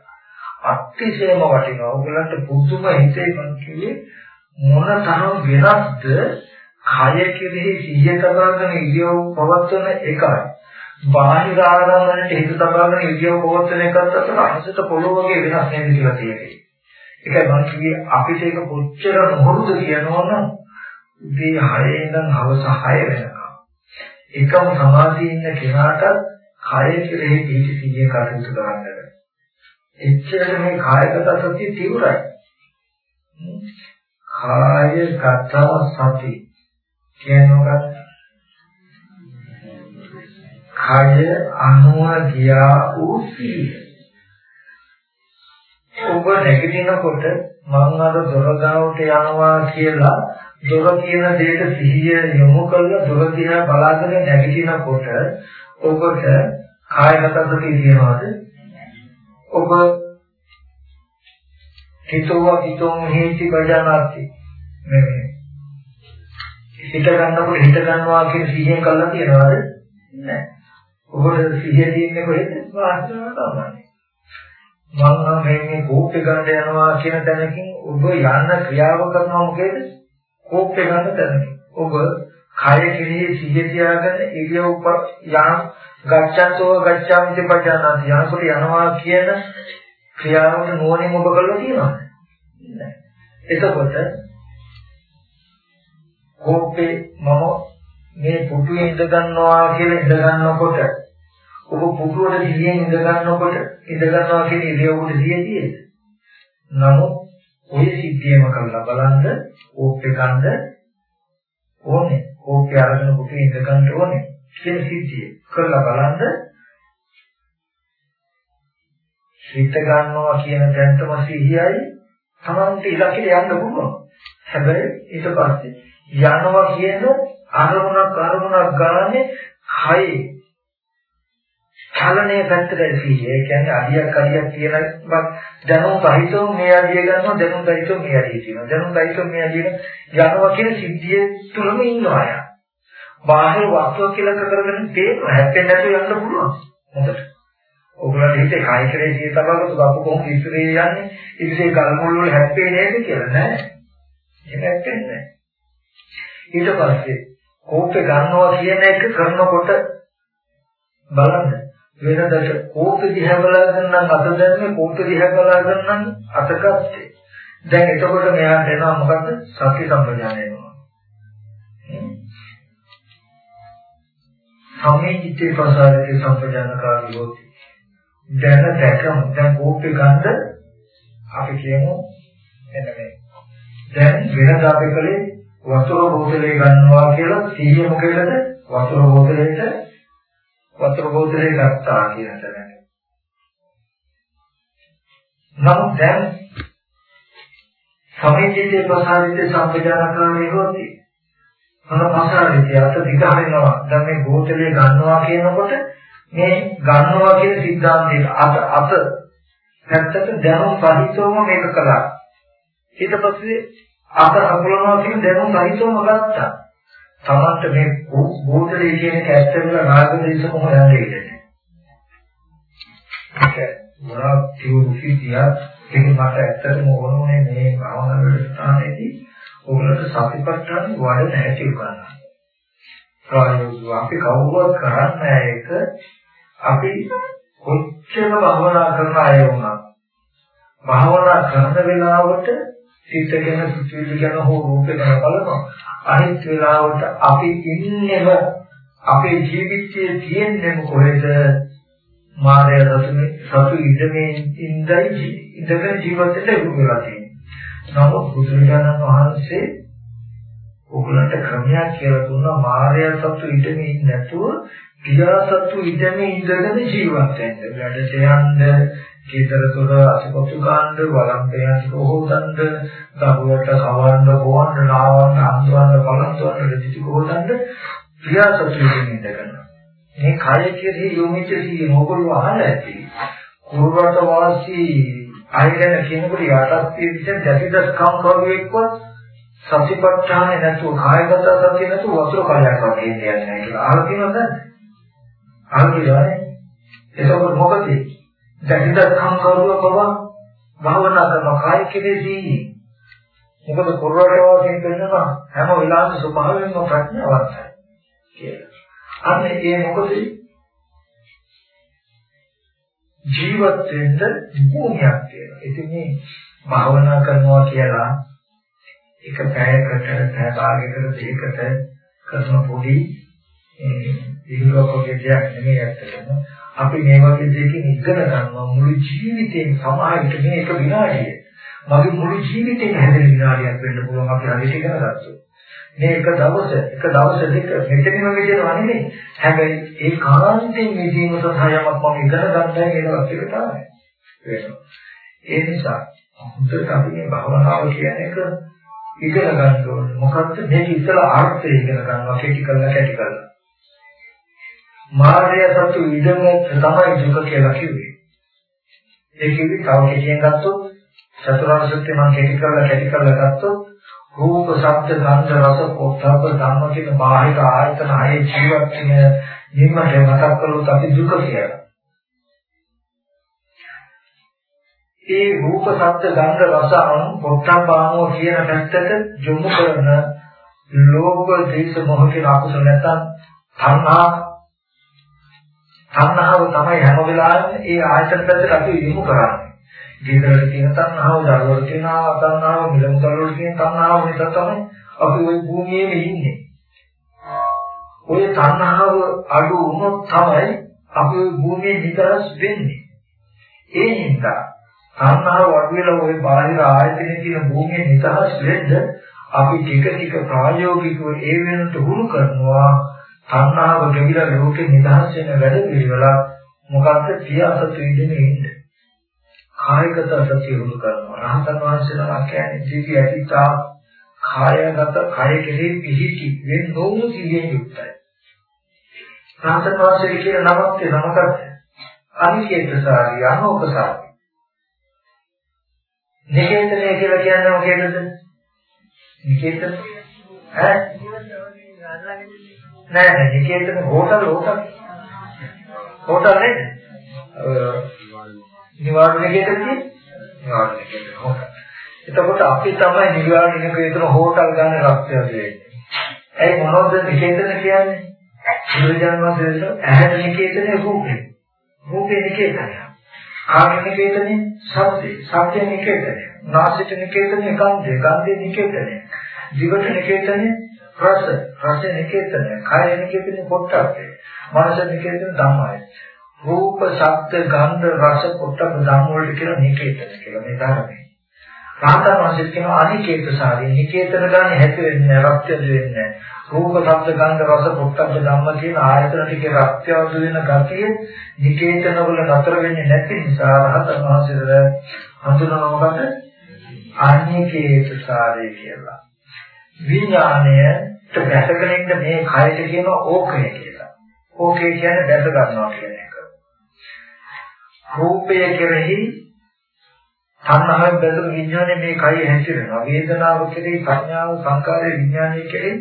අතිශයම වටිනවා. ඔයගලන්ට පුදුම හිතේ මං කිව්වේ මොන තරම් වෙනස්ද කය කෙරෙහි සිහිය තබාගෙන ඉරියව් පවත්වන එකයි. බාහිර ආරම්භණයට හිත තබාගෙන ඉරියව් පවත්වන එකත් අතර අහසට පොළොව වගේ වෙනස් නේද කියලා තියෙන්නේ. ඒකයි මං කිව්වේ අපිට ඒක කොච්චර නොහොරුද කියනවනම් උදේ 6 ඉඳන් හවස 6 වෙනකම් එකම සමාධියේ ඉන්න කෙනාට කය කෙරෙහි පිහිටි සිහිය කටයුතු කරන්න බැහැ. එච්චර මේ කායගත සතිය තීව්‍රයි. කායගත සති කියනකොට කාය අනුව ගියා වූ සිහිය. ඔබ නැගිටිනකොට මම අර දොර ගාවට යනවා කියලා දොර කියන දෙයට සිහිය යොමු කරලා දොර දිහා බලාගෙන නැගිටිනකොට ඔබට කායගත සතිය තියෙනවද? ඔබ හිතව හිතොම් හේති බජානාති මේ හිත ගන්නකොට හිත ගන්නවා කියන සිහියෙන් කළා තියනවාද? නැහැ ඔබට සිහිය තියෙන්නේ කොහෙද? වාස්තවම තමයි. මම මේ මේ කෝප්පේ ගන්න යනවා කියන තැනකින් ඔබ යන්න ක්‍රියාව කරනවා මොකේද? කෝප්පේ ගන්න තැනකින් ඔබ කය කෙරෙහි සිහිය තියාගෙන ඉරියව් යම් ගච්ඡන්තෝ ගච්ඡාමිති පජානාති යනකොට යනවා කියන ක්‍රියාවට නුවණින් ඔබ කරලා තියෙනවද? නැහැ. එතකොට කෝපේ මම මේ පුටුවේ ඉඳ ගන්නවා කියලා ඉඳ ගන්නකොට ඔබ පුටුවට දිගින් ඉඳ ගන්නකොට ඉඳ ගන්නවා කියන ඉරියව්වට දියදීද? නමුත් ඔය සිද්ධියම කරලා බලන්න කෝපේ ගන්න ඕනේ. කෝපේ අරගෙන පුටුවේ ඉඳ ගන්න ඕනේ. කියන සිද්ධිය කරලා බලන්න හිත ගන්නවා කියන තැනටම සිහියයි තමන්ට ඉලක්කයට යන්න පුළුවන්. හැබැයි ඊට පස්සේ යනවා කියන අරමුණක් අරමුණක් ගානේ හයි චලනයේ පැත්තට සිහිය. ඒ කියන්නේ අඩියක් අඩියක් කියන දැනුම් සහිතව මේ අඩිය ගන්නවා දැනුම් සහිතව මේ අඩිය තියෙනවා. දැනුම් සහිතව මේ අඩිය යනවා කියන සිද්ධිය තුලම ඉන්නවා යා. බාහිර වස්තුව කියලා කරගෙන තේරෙනවා හැප්පෙන්නේ නැතුව යන්න පුළුවන්. හොඳට. ඔයගොල්ලෝ හිතේ කය කරේ සිය තබගත්තු බපු කොහොමද ඉස්සරේ යන්නේ? ඉතින් ගල් මුල් වල හැප්පෙන්නේ නේද කියලා නෑ. ඒක හැප්පෙන්නේ නෑ. ඊට පස්සේ කෝපේ ගන්නවා කියන එක කරනකොට බලන්න වෙනදට කෝපේ දිහා බලාගෙන නම් අත දැම්මේ කෝපේ දිහා බලාගෙන නම් අත ගත්තේ. දැන් එතකොට මෙයාට එනවා මොකද්ද? සත්‍ය සම්පජානය එනවා. සමීචිතේ ප්‍රසාරයේ සම්පජානකාරී හොති. දැන දැකමු දැන් කෝපේ ගන්න අපි කියමු එන්න මේ. දැන් වෙනද අපි කලේ වතුර බෝතලේ ගන්නවා කියලා සිහිය මොකේද? වතුර බෝතලේට වතුර බෝතලේ ගත්තා කියන තැන. නමුත් දැන් සමිතියේ ප්‍රසාරිත සංවිධානකාරී හොති. මොන ප්‍රසාරිතය අත දිගහනවා. දැන් මේ බෝතලේ ගන්නවා කියනකොට මේ ගන්නවා කියන સિદ્ધාන්තයට අත අත පැත්තට දැනුම් සහිතවම මේක කළා. ඊට පස්සේ අත හකුලනවා කියන දැනුම් සහිතවම ගත්තා. තමන්ට මේ බෝධලේ කියන එක ඇත්ත වෙලා නාගදේශ කොහොම යන්නේ ඉන්නේ. ඒක මොනවා කියු සිද්ධියක් ඒක මට ඇත්තටම ඕනේ මේ භාවනා වැඩසටහනේදී ඔයගොල්ලෝ සතිපට්ඨාන වඩන හැටි උගන්වන්න. ප්‍රායෝගිකව අපි කවුරුවත් කරන්නේ ඒක අපි කොච්චර භවනා කරන අය වුණත් භාවනා කරන වෙලාවට සිත ගැන සිතුවිලි ගැන හෝ රූප ගැන බලනවා. අනිත් වෙලාවට අපි ඉන්නේම අපේ ජීවිතයේ තියෙන්නේ කොහෙද? මාය රතුනේ සතු ඉදමේ ඉඳයි ඉඳගෙන ජීවිතයට ඉරුණා තියෙනවා නමුත් බුදුරජාණන් වහන්සේ ඔගලන්ට ක්‍රමයක් කියලා දුන්නා මාය සතු ඉදමේ නැතුව පියාසතු ඉඳගෙන ඉඳගෙන ජීවත් වෙන්න. වැඩට යන්න, කීතර තොර අසපොතු ගන්න, වළම්පයන් කොහොතන්ද, දරුවට කවන්න, බොවන්න, නාවන්න, අන්දවන්න, බලන්තවන්න, දෙටි කොහොතන්ද පියාසතු ඉඳගෙන ඉඳගෙන. මේ කය කෙරෙහි යොමුච්ච සී මොකද අහලා ඇති. කුරුරට වාසී අයගෙන කෙනෙකුට යටත් පිටින් දැකිදස්කම් කරුවෙක්වත් සතිපට්ඨානේ නැතුව කායගත සතිය නැතුව වතුර කලයක් වගේ ඉන්නේ නැහැ කියලා. අහලා තියෙනවද? අන්තිමයි එතකොට මොකද දැකිට සංකල්පව බව භාවනා කරන කාය කෙරෙහි මොකද කුරවඩ වාසයෙන් කරනවා හැම වෙලාවෙම ස්වභාවයෙන්ම ප්‍රඥාවන්තයි කියලා. අන්න ඒ මොකද ජීවත් වෙන්න භූමියක් තියෙනවා. ඉතින් මේ භාවනා කරනවා කියලා එක පැයකට පැය භාගයකට දෙකකට කරන පොඩි ඉහිලෝකයේ දෙයක් නෙමෙයි ඇත්තටම. අපි මේ වගේ දෙයකින් ඉගෙන ගන්නවා මුළු ජීවිතේම සමාහිත මේක විනාඩිය. මගේ මුළු ජීවිතේම හැදෙන විනාඩියක් වෙන්න පුළුවන් අපි හරියට ඉගෙන ගත්තොත්. මේ එක දවස එක දවස් දෙක මෙතනම මෙතන නෙමෙයි. හැබැයි ඒ කාන්තෙන් මෙදීම සහයමක් මම ඉගෙන ගන්නයි කියනවා ඒක තමයි. ඒ නිසා හොඳට අපි මේ භවනාව කියන එක ඉගෙන ගන්න ඕනේ. මොකද්ද මේක ඉතලා අර්ථය ඉගෙන ගන්නවා කැටි කරලා කැටි කරලා. මාර්ය සතු ඉදම තමයි දුක කියලා කිව්වේ. ඒ කිව්වේ තව කෙටියෙන් ගත්තොත් චතුරාර්ය සත්‍ය මම කෙටි කරලා කෙටි කරලා ගත්තොත් රූප, ශබ්ද, ගන්ධ, රස, පොට්ටබ්බ ධම්ම කියන බාහිර ආයතන ආයේ ජීවත් වෙන නිම්මට මතක් කළොත් අපි දුක කියලා. ඒ රූප, ශබ්ද, ගන්ධ, රස, අනු, පොට්ටබ්බානෝ කියන පැත්තට යොමු කරන ලෝභ, දේශ, මොහ කියන අකුසල නැත්නම් තණ්හා තණ්හාව තමයි හැම වෙලාවෙම ඒ ආයතන පැත්තට අපි යොමු කරන්නේ. ජීවිතවල තියෙන තණ්හාව, දරුවල තියෙන තණ්හාව, මිලමුදල් තියෙන තණ්හාව නිසා තමයි අපි ওই භූමියේ ඉන්නේ. ওই තණ්හාව අඩු වුණොත් තමයි අපි ওই භූමියේ නිදහස් වෙන්නේ. ඒ හින්දා තණ්හාව අඩු වෙලා ওই බාහිර ආයතනයේ තියෙන භූමියේ නිදහස් වෙන්න අපි ටික ටික ප්‍රායෝගිකව ඒ වෙනට හුරු කරනවා තණ්හාව ගෙවිලා ලෝකේ නිදහස් වෙන වැඩ පිළිවෙලක් මොකක්ද පියාසතු ඉඳින්නේ ඉන්නේ. කායිකත සතිය උණු කරනවා. රහතන් වහන්සේලා කියන්නේ ජීවි ඇතිතා කායගත කය කෙරෙහි පිහිටි වෙන නොවු සිහියෙන් යුක්තයි. රහතන් වහන්සේ කියන නමක් නමකට අනිකේතසාරී අනෝපසාරී. නිකේතනය කියලා කියන්නේ මොකේද? නිකේතන ඈ නෑ නෑ නිකේතන හෝටල් හෝටල් හෝටල් නේද? නිවාඩු නිකේතන කියන්නේ නිවාඩු නිකේතන හෝටල්. එතකොට අපි තමයි නිවාඩු නිකේතන හෝටල් ගන්න රක්ෂය දෙන්නේ. ඒ මොනවද නිකේතන කියන්නේ? බුදුරජාණන් වහන්සේ ඇහැ නිකේතනේ රූපේ. රූපේ නිකේතනය. කාය නිකේතනේ ශබ්දේ. ශබ්දේ නිකේතනේ. නාසයට නිකේතනේ ගන්ධේ. ගන්ධේ නිකේතනේ. දිවට නිකේතනේ රස. රස නිකේතනේ. කාය නිකේතනේ පොට්ටබ්බේ. මනස නිකේතනේ ධම්මයි. රූප, ශබ්ද, ගන්ධ, රස, පොට්ටබ්බ ධම්ම වලට කියන නිකේතන කියලා මේ ධර්මයේ. රාතන වහන්සේ කියන අනිකේත සාරේ නිකේතන ගන්න හැටි වෙන්නේ රක්ත්‍ය වෙන්නේ රූප ශබ්ද ගන්ධ රස පොට්ටබ්බ ධම්ම කියන ආයතන ටිකේ රක්ත්‍යවද වෙන ගතිය නිකේතන වල නතර වෙන්නේ නැති නිසා රහතන් වහන්සේට හඳුනනකොට අනිකේත සාරේ කියලා විඥාණයට දැකගෙන ඉන්න මේ කයට කියන ඕකය කියලා ඕකේ කියන්නේ දැක ගන්නවා කියන එක රූපය කෙරෙහි තණ්හාවෙන් බැඳුණු විඥානේ මේ කය හැසිරෙනවා. වේදනාව කෙරෙහි සංඥාව සංකාරය විඥානය කෙරෙහි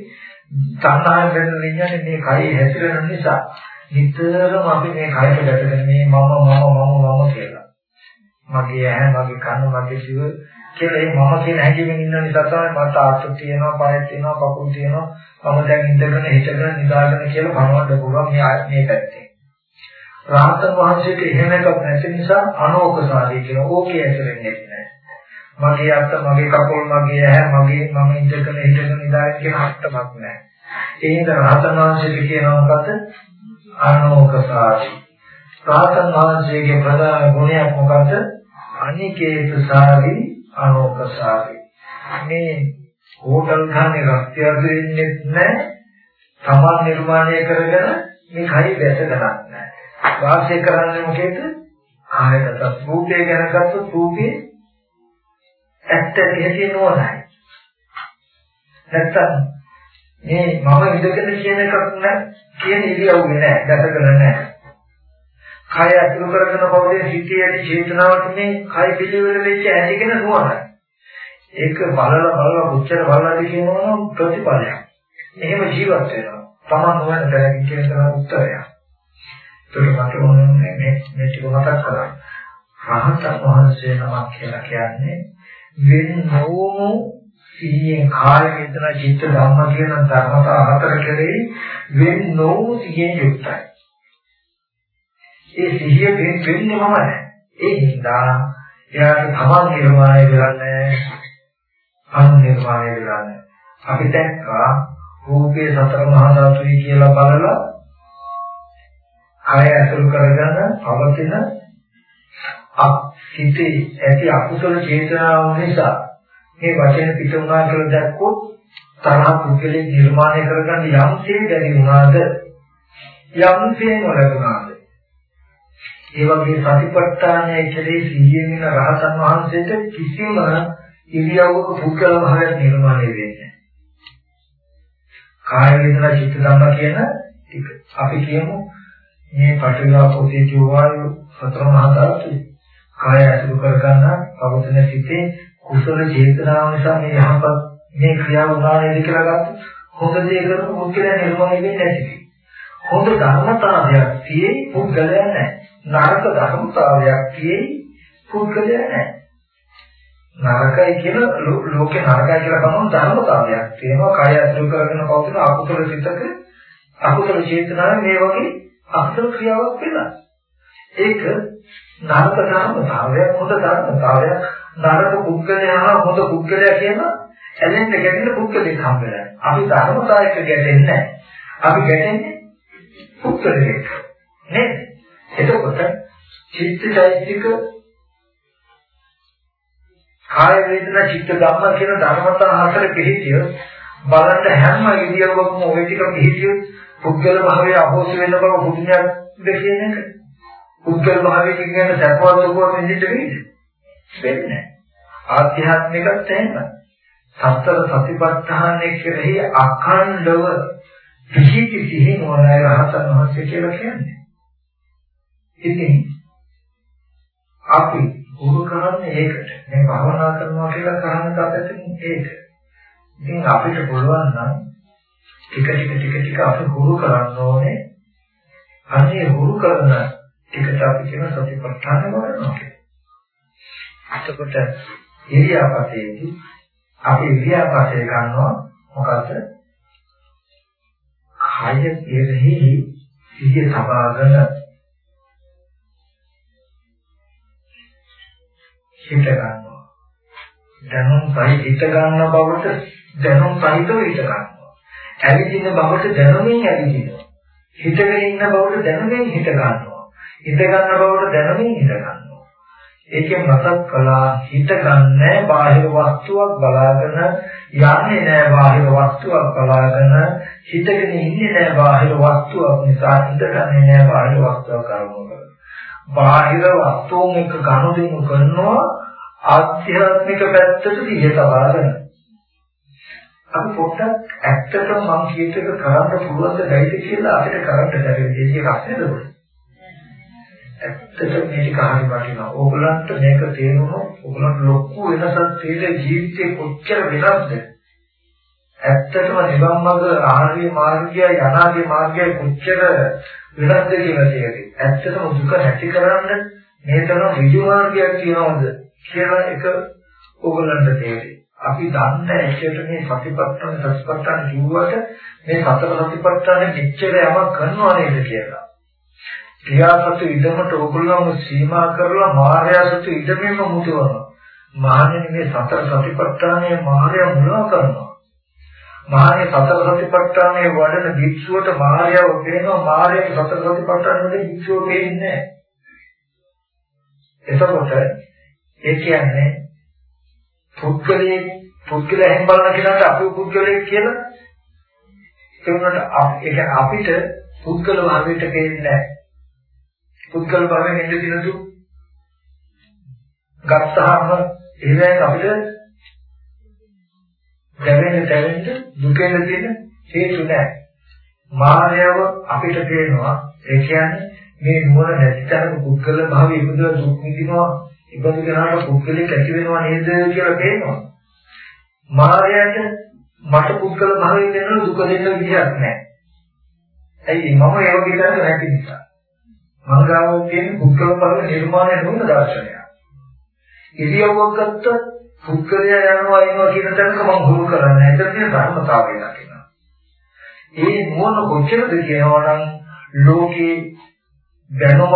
තණ්හාවෙන් බැඳුණු විඥානේ මේ කය හැසිරෙන නිසා නිතරම අපි මේ කයට ගැටගෙන මේ මම මම මම මම කියලා. මගේ ඇහැ මගේ කන මගේ දිව කියලා මේ මම කියන හැඟීමෙන් ඉන්න නිසා තමයි මට අත් තියෙනවා පය තියෙනවා කකුල් තියෙනවා මම දැන් ඉඳගෙන හිටගෙන නිදාගෙන කියලා භවන්න පුළුවන් මේ මේ පැත්තේ. රාහතන් වහන්සේට එහෙම එකක් නැති නිසා අනෝකසාරී කියන ඕකේ ඇතුලෙන්නේ නැහැ. මගේ අත්ත මගේ කකුල් මගේ ඇහැ මගේ මම ඉඳගෙන හිටගෙන ඉඳාගෙන කියන අත්තමක් නැහැ. ඒ හින්දා රාහතන් වහන්සේට කියනවා මොකද? අනෝකසාරී. රාහතන් වහන්සේගේ ප්‍රධාන ගුණයක් මොකද? අනිකේතසාරී අනෝකසාරී. මේ හෝටල් ගානේ රස්තිය දෙන්නේ නැහැ. තමන් නිර්මාණය කරගෙන මේ කයි දැස ගන්නත් නැහැ. වාසය කරන්නේ මොකේද? කායගත රූපේ ගැන ගත්තොත් රූපේ ඇත්ත ඇති නෝනයි. නැත්තම් මේ මම ඉඳගෙන කියන එකක් නෑ කියන ඉරියව්වේ නෑ දැකගෙන නෑ. කය අතුරු කරගෙන පොදේ සිටී ඇති චේතනාවට මේ කය පිළිවෙල වෙච්ච ඇතිගෙන නෝනයි. ඒක බලලා බලලා උච්චර බලලා කියනවා ප්‍රතිපලයක්. එහෙම ජීවත් වෙනවා. තමන් නොවන දැනගින් කියන උත්තරයක්. ඒක මට ඕනේ මේ මේ ටික මතක් කරගන්න. රහතන් වහන්සේ නමක් කියලා කියන්නේ වෙන නොවුණු සිහියෙන් කාය වේදනා චිත්ත ධම්ම කියන ධර්මතා හතර කෙරෙහි වෙන නොවුණු සිහියෙන් යුක්තයි. ඒ සිහිය වෙන්නේ මම නැහැ. ඒ හින්දා එයාට තමන් නිර්මාණය කරන්නේ අනිර්මාණය කරන්නේ. අපි දැක්කා රූපේ සතර මහා ධාතුයි කියලා බලලා කය ඇසුරු කරගෙන පවතින සිතේ ඇති අකුසල චේතනාව නිසා මේ වචන පිට වුණා කියලා දැක්කොත් තරහ පුද්ගලෙක් නිර්මාණය කරගන්න යම්සේ බැරි වුණාද යම්සේ නොලැබුණාද ඒ වගේ සතිපට්ඨානය කෙරෙහි සිහියෙන් ඉන්න රහතන් වහන්සේට කිසිම ඉරියව්වක පුද්ගල භාවයක් නිර්මාණය වෙන්නේ කාය වේදනා චිත්ත ධම්ම කියන අපි කියමු මේ පටිඝා පොතේ වායු සතර මහා ධාතු කාය අසුර කරගන්න පවතින සිතේ කුසල චේතනාව නිසා මේ යහපත් මේ ක්‍රියාව උනා නේද කියලා ගත්ත හොඳ දේ කරපු පුද්ගලයා නිර්මාණය වෙන්නේ නැති. හොඳ ධර්මතාවයක් තියෙයි පුද්ගලයා නැහැ. නරක ධර්මතාවයක් තියෙයි පුද්ගලයා නැහැ. නරකයි කියන ලෝකේ නරකයි කියලා බලන ධර්මතාවයක් තියෙනවා කාය අසුර කරගෙන පවතින අකුසල සිතක අකුසල චේතනාව මේ වගේ අකුසල ක්‍රියාවක් වෙනවා. ඒක නරක ධර්මතාවයක් හොඳ ධර්මතාවයක් නරක පුද්ගලයා හොඳ පුද්ගලයා කියන ඇලෙන්න ගැටෙන්න පුද්ගලෙක් හම් වෙලා. අපි ධර්මතාවයක ගැටෙන්නේ නැහැ. අපි ගැටෙන්නේ පුද්ගලෙක්. නේද? එතකොට චිත්තචෛතසික කාය වේදනා චිත්ත ධම්ම කියන ධර්මතා හතර පිළිතිය බලන්න හැම ඉරියව්වකම ওই ටික පිළිහිදියොත් පුද්ගල භාවයේ අහෝසි වෙන බව පුදුමයක් දෙකියන එක. පුද්ගල භාවයේ කියන සත්වවත් දුකවත් නිදිට වෙයිද? වෙන්නේ නැහැ. ආධ්‍යාත්මිකත් එහෙමයි. සතර සතිපට්ඨානයේ කෙරෙහි අඛණ්ඩව පිහිටි සිහි මොනයි රහතන් වහන්සේ කියලා කියන්නේ. ඉතින් අපි උරු කරන්නේ ඒකට. මේ භවනා කරනවා කියලා කරන්න තාපෙතින් ඒක. ඉතින් අපිට පුළුවන් නම් ටික ටික ටික ටික අපි හුරු කරන්න ඕනේ. අනේ හුරු කරන ටිකට අපි කියන සතිපට්ඨාන වඩනවා කියලා. එතකොට ඉරියාපතේදී අපි ඉරියාපතේ ගන්නවා මොකද්ද? කය කෙරෙහි සිහිය සබාගෙන හිත ගන්නවා. දැනුම් සහිත හිත ගන්න බවට දැනුම් සහිතව හිත ගන්නවා. ඇවිදින බවට දැනුමින් ඇවිදිනවා. හිතගෙන ඉන්න බවට දැනුමින් හිත ගන්නවා. හිත ගන්න බවට දැනුමින් හිත ගන්නවා. ඒකෙන් මතක් කළා හිත ගන්නෑ බාහිර වස්තුවක් බලාගෙන යන්නේ නෑ බාහිර වස්තුවක් බලාගෙන හිතගෙන ඉන්නේ නෑ බාහිර වස්තුවක් නිසා හිතගන්නේ නෑ බාහිර වස්තුවක් කරනවා. බාහිර වස්තුන් එක ගනුදෙනු කරනවා ආධ්‍යාත්මික පැත්තට සිහිය තබාගෙන අපි පොඩ්ඩක් ඇත්තටම මම කියත එක කරන්න පුළුවන්ද නැයිද කියලා අපිට කරන්න බැරි දෙයක් අහන්නද ඇත්තටම මේක හරි වටිනවා. ඕගලන්ට මේක තේරුණොත් ඕගලන්ට ලොකු වෙනසක් තේරෙ ජීවිතේ කොච්චර වෙනස්ද? ඇත්තටම නිවන් මාර්ග ආර්ය මාර්ගය යනාදී මාර්ගය කොච්චර වෙනස්ද කියලා තේරෙයි. ඇත්තටම දුක නැති කරන්න මේ තරම් ඍජු මාර්ගයක් තියනවද කියලා එක ඕගලන්ට තේරෙයි. අපි දන්න ඇත්තට මේ සතිපට්ඨාන සතිපට්ඨාන කිව්වට මේ සතර සතිපට්ඨාන මෙච්චර යමක් කරනවා නේද කියලා. ක්‍රියාසතු ඉදමට ඕගොල්ලෝම සීමා කරලා මායාසතු ඉදමෙම මුදවනවා. මහණෙනි මේ සතර සතිපට්ඨානයේ මායя මුලා කරනවා. මහණේ සතර සතිපට්ඨානයේ වඩන භික්ෂුවට මායාව පේනවා මායාවේ සතර සතිපට්ඨානෙ භික්ෂුව පේන්නේ නැහැ. එතකොට ඒ කියන්නේ පුද්ගලයේ පුද්ගලයන් බලන කෙනාට අපි පුද්ගලයෙක් කියලා ඒ වුණාට ඒක අපිට පුද්ගල භාවයට දෙන්නේ නැහැ. පුද්ගල භාවයෙන් එන්න දිනතු ගත්තාම එහෙනම් අපිට දැවෙන දැවෙන්න දුකෙන් තියෙන හේතු නැහැ. මායව අපිට පේනවා ඒ කියන්නේ මේ නුවණ නැති තරම පුද්ගල භාවය ඉදලා දුක් විඳිනවා ඉබඳු කෙනාට පුද්ගලෙක් ඇති වෙනවා නේද කියලා පේනවා. මායයට මට පුද්ගල භාවයෙන් දෙන්න දුක දෙන්න විදිහක් නැහැ. ඇයි මම ඒ වගේ කරන්නේ නැති නිසා. මංගාව කියන පුද්ගල භාව නිර්මාණය නොවන දර්ශනය. ඉරියව්වක් ගත්ත පුද්ගලයා යනවා එනවා කියන තැනක මම හුරු කරන්නේ. ඒතර තියෙන ධර්මතාවය දකිනවා. ඒ මොන කොච්චරද කියනවනම් ලෝකේ දැනුමක්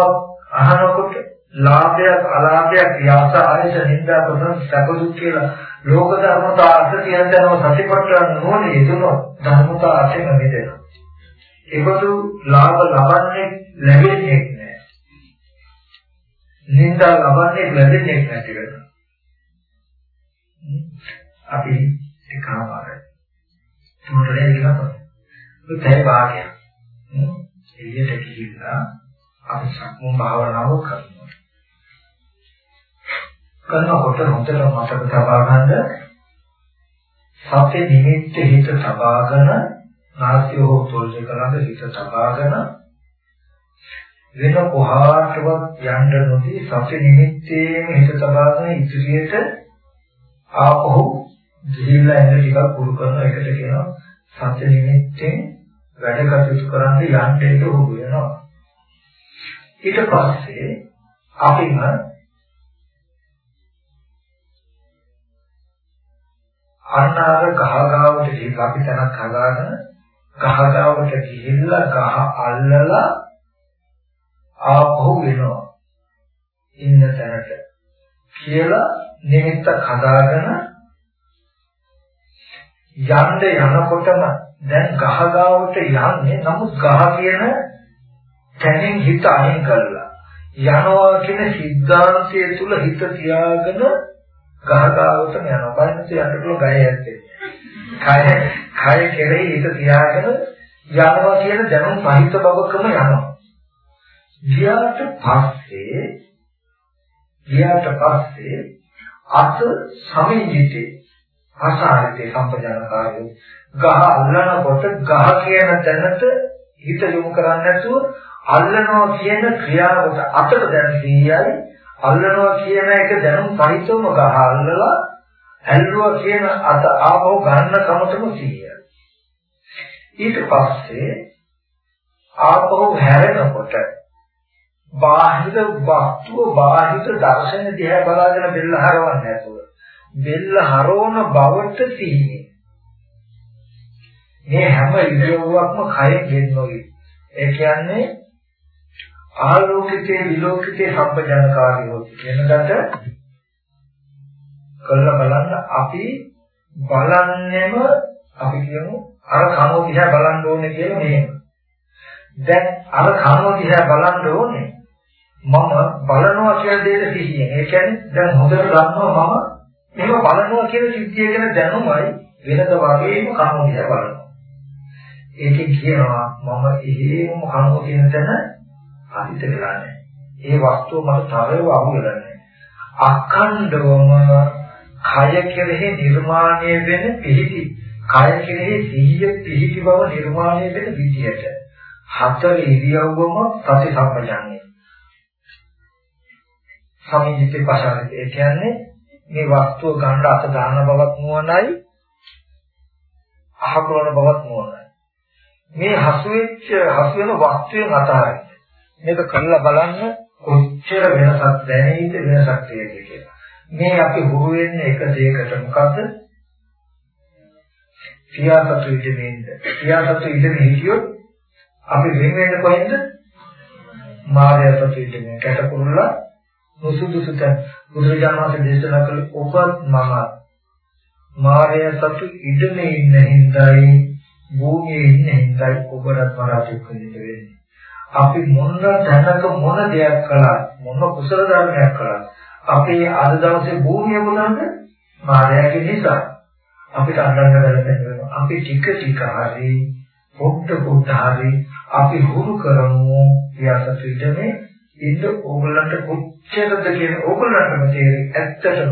අහනකොට ලාභයක් අලාභයක් යාස ආයස නින්දා ප්‍රසන්න සැප දුක් කියලා ලෝක ධර්මතා අර්ථ කියන දනෝ සතිපට්ඨාන නෝනේ එතුන ධර්මතා අර්ථයෙන් මෙදෙන. ඒබඳු ලාභ ලබන්නේ ලැබෙන්නේ නැහැ. නින්දා ලබන්නේ ලැබෙන්නේ නැති වෙනවා. අපි එකමාර තුනරේ ඉන්නවා. මුතේ භාගය. එළියට ගිහිල්ලා අපි සම්මුඛ භාවනාව කරනවා. කරනකොට හොඳට මතක තබා ගන්න. සත්‍ය නිමිත්ත හිත තබාගෙන නාසය හෝ තොල් දෙක ළඟ හිත තබාගෙන වෙන කොහාටවත් යන්න නොදී සත්‍ය නිමිත්තේම හිත තබාගෙන ඉදිරියට ආපහු ගිහිල්ලා එන්න ටිකක් පුරු කරන එකට කියනවා සත්‍ය නිමිත්තෙන් වැඩ කටයුතු කරන්න යන්න එක උරු වෙනවා. ඊට පස්සේ අපිම අන්න අර ගහ ගාවට ගිහින් අපි තැනක් හදාගෙන ගහ ගාවට ගිහිල්ලා ගහ අල්ලලා ආපහු වෙනවා. ඉන්න තැනට. කියලා නිමිත්ත හදාගෙන යන්න යනකොටම දැන් ගහ ගාවට යන්නේ නමුත් ගහ කියන තැනින් හිත අයින් කරලා. යනවා කියන සිද්ධාන්තය තුල හිත තියාගෙන ගහගාවටම යනවා. බලන්න යන්නකොට ගය ඇත්තේ. කය කය කෙරෙහි හිත තියාගෙන යනවා කියන දැනුම් සහිත බවකම යනවා. ගියාට පස්සේ ගියාට පස්සේ අත සමිජිතේ ආසාරිතේ සම්පජානකාරයෝ ගහ අල්ලනකොට ගහ කියන තැනට හිත යොමු කරන්නේ නැතුව අල්ලනවා කියන ක්‍රියාවට අතට දැන් සීයයි අල්ලනවා කියන එක දැනුම් සහිතවම ගහ අල්ලලා ඇල්ලුවා කියන අත ආපහු ගන්න කමතම සීයයි ඊට පස්සේ ආපහු හැරෙනකොට බාහිර වස්තුව බාහිර දර්ශන දිහා බලාගෙන බෙල්ල හරවන්නේ නැතුව බෙල්ල හරවන බවට සිහිනේ මේ හැම ඉරියව්වක්ම කයෙන් ගෙන්නෝයි. ඒ කියන්නේ ආලෝකිතේ විලෝකිතේ සම්පජනකාරී කියනකට කළ බලන්න අපි බලන්නෙම අපි කියමු අර කනෝ දිහා බලන්න ඕනේ කියලා මෙහෙම. දැන් අර කනෝ දිහා බලන්න ඕනේ මම බලනවා කියන දෙයට සිහියෙන්. ඒ කියන්නේ දැන් හොඳට දන්නවා මම මේව බලනවා කියන සිද්ධිය ගැන දැනුමයි වෙනද වගේම කනෝ දිහා බලනවා. ඒකේ කියනවා මම එහෙම කනෝ කියන තැන අහිත වෙලා නැහැ. ඒ වස්තුව මට තරව අහු වෙලා නැහැ. අඛණ්ඩවම කය කෙරෙහි නිර්මාණය වෙන පිහිටි කය කෙරෙහි සිහිය පිහිටි බව නිර්මාණය වෙන විදියට හතර ඉරියව්වම සති සම්පජාන්නේ. සමිජිතේ පශාරිත ඒ කියන්නේ මේ වස්තුව ගන්න අත දාන බවක් නුවණයි අහකරන බවක් නුවණයි. මේ හසු වෙච්ච හසු වෙන වස්තුවෙන් අතහරින්න. මේක කළා බලන්න කොච්චර වෙනසක් දැනෙයිද වෙනසක් තියෙද කියලා. මේ අපි හුරු වෙන්නේ එක දෙයකට මොකද්ද? ක්‍රියාපතු ඉදෙමින්ද. ක්‍රියාපතු ඉදෙමින් හිටියොත් අපි වෙන වෙන කොහෙන්ද? මායපතු ඉදෙමින් කැටකුරුල්ලා නුසුදුසුත බුදුරජාණන් දේශනා කළ ඔබත් මම මායපතු ඉදෙමින් ඉන්න හිඳයි භූමියේ ඉන්න හිඳයි ඔබට පරාජය වෙන්නේ. අපි මොන තැනක මොන දෙයක් කළා මොන කුසල ධර්මයක් කළා අපේ අද දවසේ භූමිය බුලන්න මායාවේ නිසා. අපිට අඳන්න බැලපෙනවා අපි ටික ටික හරි පොට්ට පොට්ට හරි අපි හුරු කරමු යසතු ඉඳනේ ඉන්න ඕගොල්ලන්ට කොච්චරද කියන ඕගොල්ලන්ටම තේරෙයි ඇත්තටම.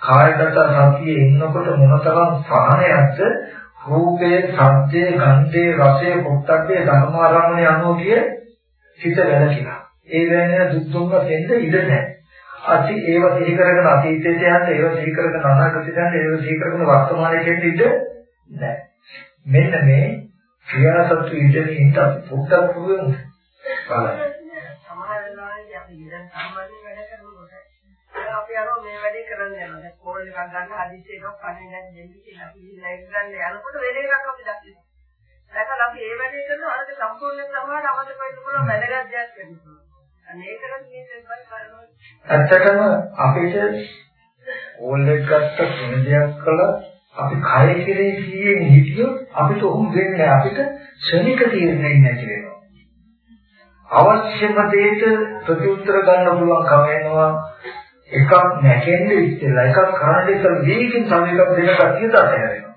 කායගත සතියේ ඉන්නකොට මොනතරම් සහනයක්ද රූපේ, ශබ්දේ, ගන්ධේ, රසේ, පොට්ටබ්බේ ධර්මාරම්මණය අනුව කියේ හිත වැළකීලා. ඒ වෙන්නේ දුක් දුම්නස් එන්න ඉඩ නැහැ. අති ඒව සිහි කරගෙන අතීතයට යන්න, ඒව සිහි කරගෙන අනාගතයට යන්න, ඒව සිහි කරගෙන වර්තමානයට එන්න ඉඩ නැහැ. මෙන්න මේ ක්‍රියාසත්තු ඉඳන් හිත පුත්තක් පුරුදු බලන්න. සමහර වෙලාවට අපි ඉඳන් සම්බන්ධයෙන් වැඩ කරනකොට අපි අර මේ වැඩේ කරන්න යනවා. දැන් කෝල් එකක් ගන්න හදිස්සියේ එකක් කන්නේ නැති දෙන්නේ කියලා අපි ඉල්ල එක ගන්න යනකොට වෙන එකක් අපි දකිනවා. දැකලා අපි ඒ වැඩේ කරනවා අරක සම්පූර්ණයෙන් සමහරට අමතක වෙන්න පුළුවන් වැඩගත් දෙයක් වෙනවා. අනේකරත් මේ දෙපයි කරනවා. ඇත්තටම අපිට ඕල් එක ගත්ත වෙන දෙයක් කළා අපි කය කෙරේ කීයෙන් හිටියොත් අපිට උන් වෙන්නේ අපිට ශනික තීරණයක් නැති වෙනවා. අවශ්‍යම දෙයට ප්‍රතිඋත්තර ගන්න පුළුවන් කම වෙනවා. එකක් නැකෙන්නේ ඉස්සෙල්ලා එකක් කරන්න ඉස්සෙල්ලා වේගින් තව එකක් දෙන කතිය දාතහැරෙනවා.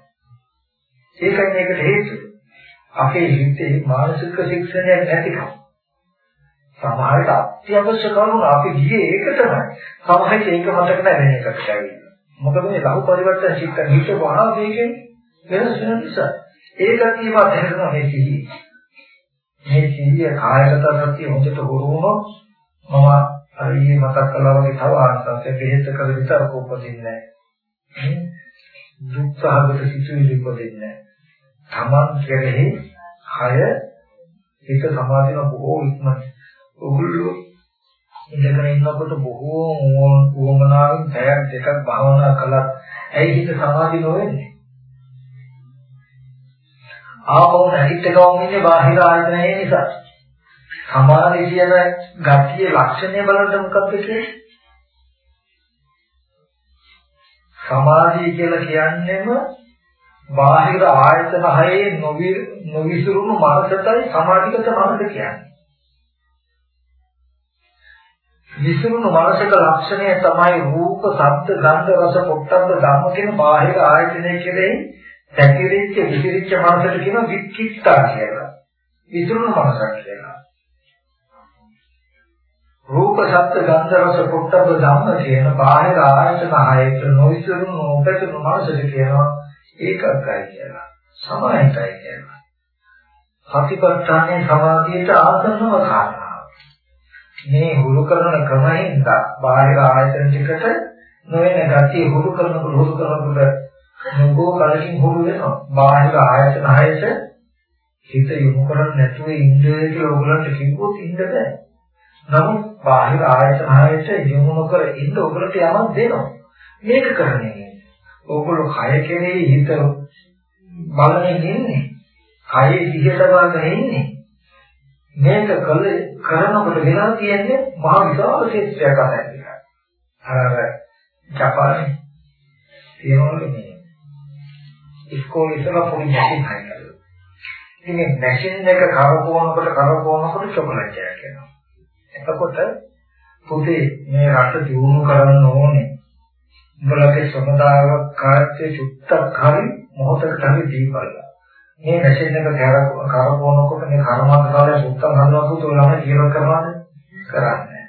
ඒකයි මේකට හේතුව. අපේ හිතේ මානසික ශික්ෂණයක් නැතිකම. සමහරට අත්‍යවශ්‍ය කරුණු අපි ගියේ ඒක තමයි. සමහරට ඒක මතක නැහැ වෙන එකකට ඇවිල්ලා. මොකද මේ ලහු පරිවර්තන ශික්ෂණ හිත වහා වේගෙන් වෙනස් වෙන නිසා. ඒකත් ඊමත් හැදෙනවා මේ සිහිය. මේ සිහිය කායගත සත්‍ය හොඳට හුරු වුණොත් මම අර ඊයේ මතක් කළා වගේ තව ආන්සර්ය බෙහෙත් කර විතරක උපදින්නේ නැහැ. දුක් සහගත සිතුවිලි උපදින්නේ නැහැ. තමන් කෙරෙහි කය හිත සමාධින බොහෝ ඉක්මනට ඔගොල්ලෝ ඉඳගෙන ඉන්නකොට බොහෝ වුවමනාවෙන් පැයක් දෙකක් භාවනා කළත් ඇයි හිත සමාධි නොවෙන්නේ? ආපහු නැගිට ගමන් ඉන්නේ බාහිර ආයතනයේ නිසා. සමාධි කියන ගතියේ ලක්ෂණය බලන්න මොකක්ද කියන්නේ? සමාධිය කියලා කියන්නේම බාහිර ආයතන හයේ නොවිසුරුණු මනසටයි සමාධිගත මනස කියන්නේ. විසුරුණු මනසක ලක්ෂණය තමයි රූප, ශබ්ද, ගන්ධ, රස, පොට්ටබ්බ ධම්ම කියන බාහිර ආයතනය කෙරෙහි පැතිරිච්ච විසිරිච්ච මනසට කියන වික්කිට්ඨා කියලා. විසිරුණු මනසක් කියලා. රූප ශබ්ද ගන්ධ රස පොට්ටබ්බ ධම්ම කියන බාහිර ආයතන හයට නොවිසිරුණු නොපැතුණු මනසට කියනවා ඒකක්කයි කියලා. සමාහිතයි කියනවා. සතිපට්ඨානේ සමාධියට ආසන්නව කාරණා. මේ හුරු කරන ක්‍රමයෙන්ද බාහිර ආයතන ටිකට නොවන ගතිය හුරු කරනකොට හුරු කරනකොට නෝගෝ කලකින් හුරු වෙනවා. බාහිර ආයතන හයට හිත යොමු කරන්නේ නැතුව ඉන්නේ කියලා ඕගලන්ට කිව්වොත් ඉන්න බෑ. නමුත් බාහිර ආයතන හයට යොමු නොකර ඉන්න ඕගලන්ට යමක් දෙනවා. මේක කරන්නේ. ඕගොල්ලෝ කය කෙරෙහි හිත බලමින් ඉන්නේ. කයේ සිහිය තබාගෙන ඉන්නේ. මේක කළ කරනකොට වෙලා තියෙන්නේ මහා විශාල ක්ෂේත්‍රයක් අතහැරලා. අර ජපානයේ තියෙනවලු මේ ඉස්කෝලේ ඉස්සලා පොඩි මැෂින් හයිකල. ඉතින් මේ මැෂින් එක කරකවනකොට කරකවනකොට චොකලට් එකක් එනවා. එතකොට පුතේ මේ රට දියුණු කරන්න ඕනේ. උඹලගේ සමදාව කාර්යයේ චුත්තක් හරි මොහොතකට හරි දීපල්ලා. මේ මැෂින් එක කරකවනකොට මේ කර්මාන්ත කාලය සුත්තම් හදනවා පුතේ ළමයි කියලා කරනවද? කරන්නේ.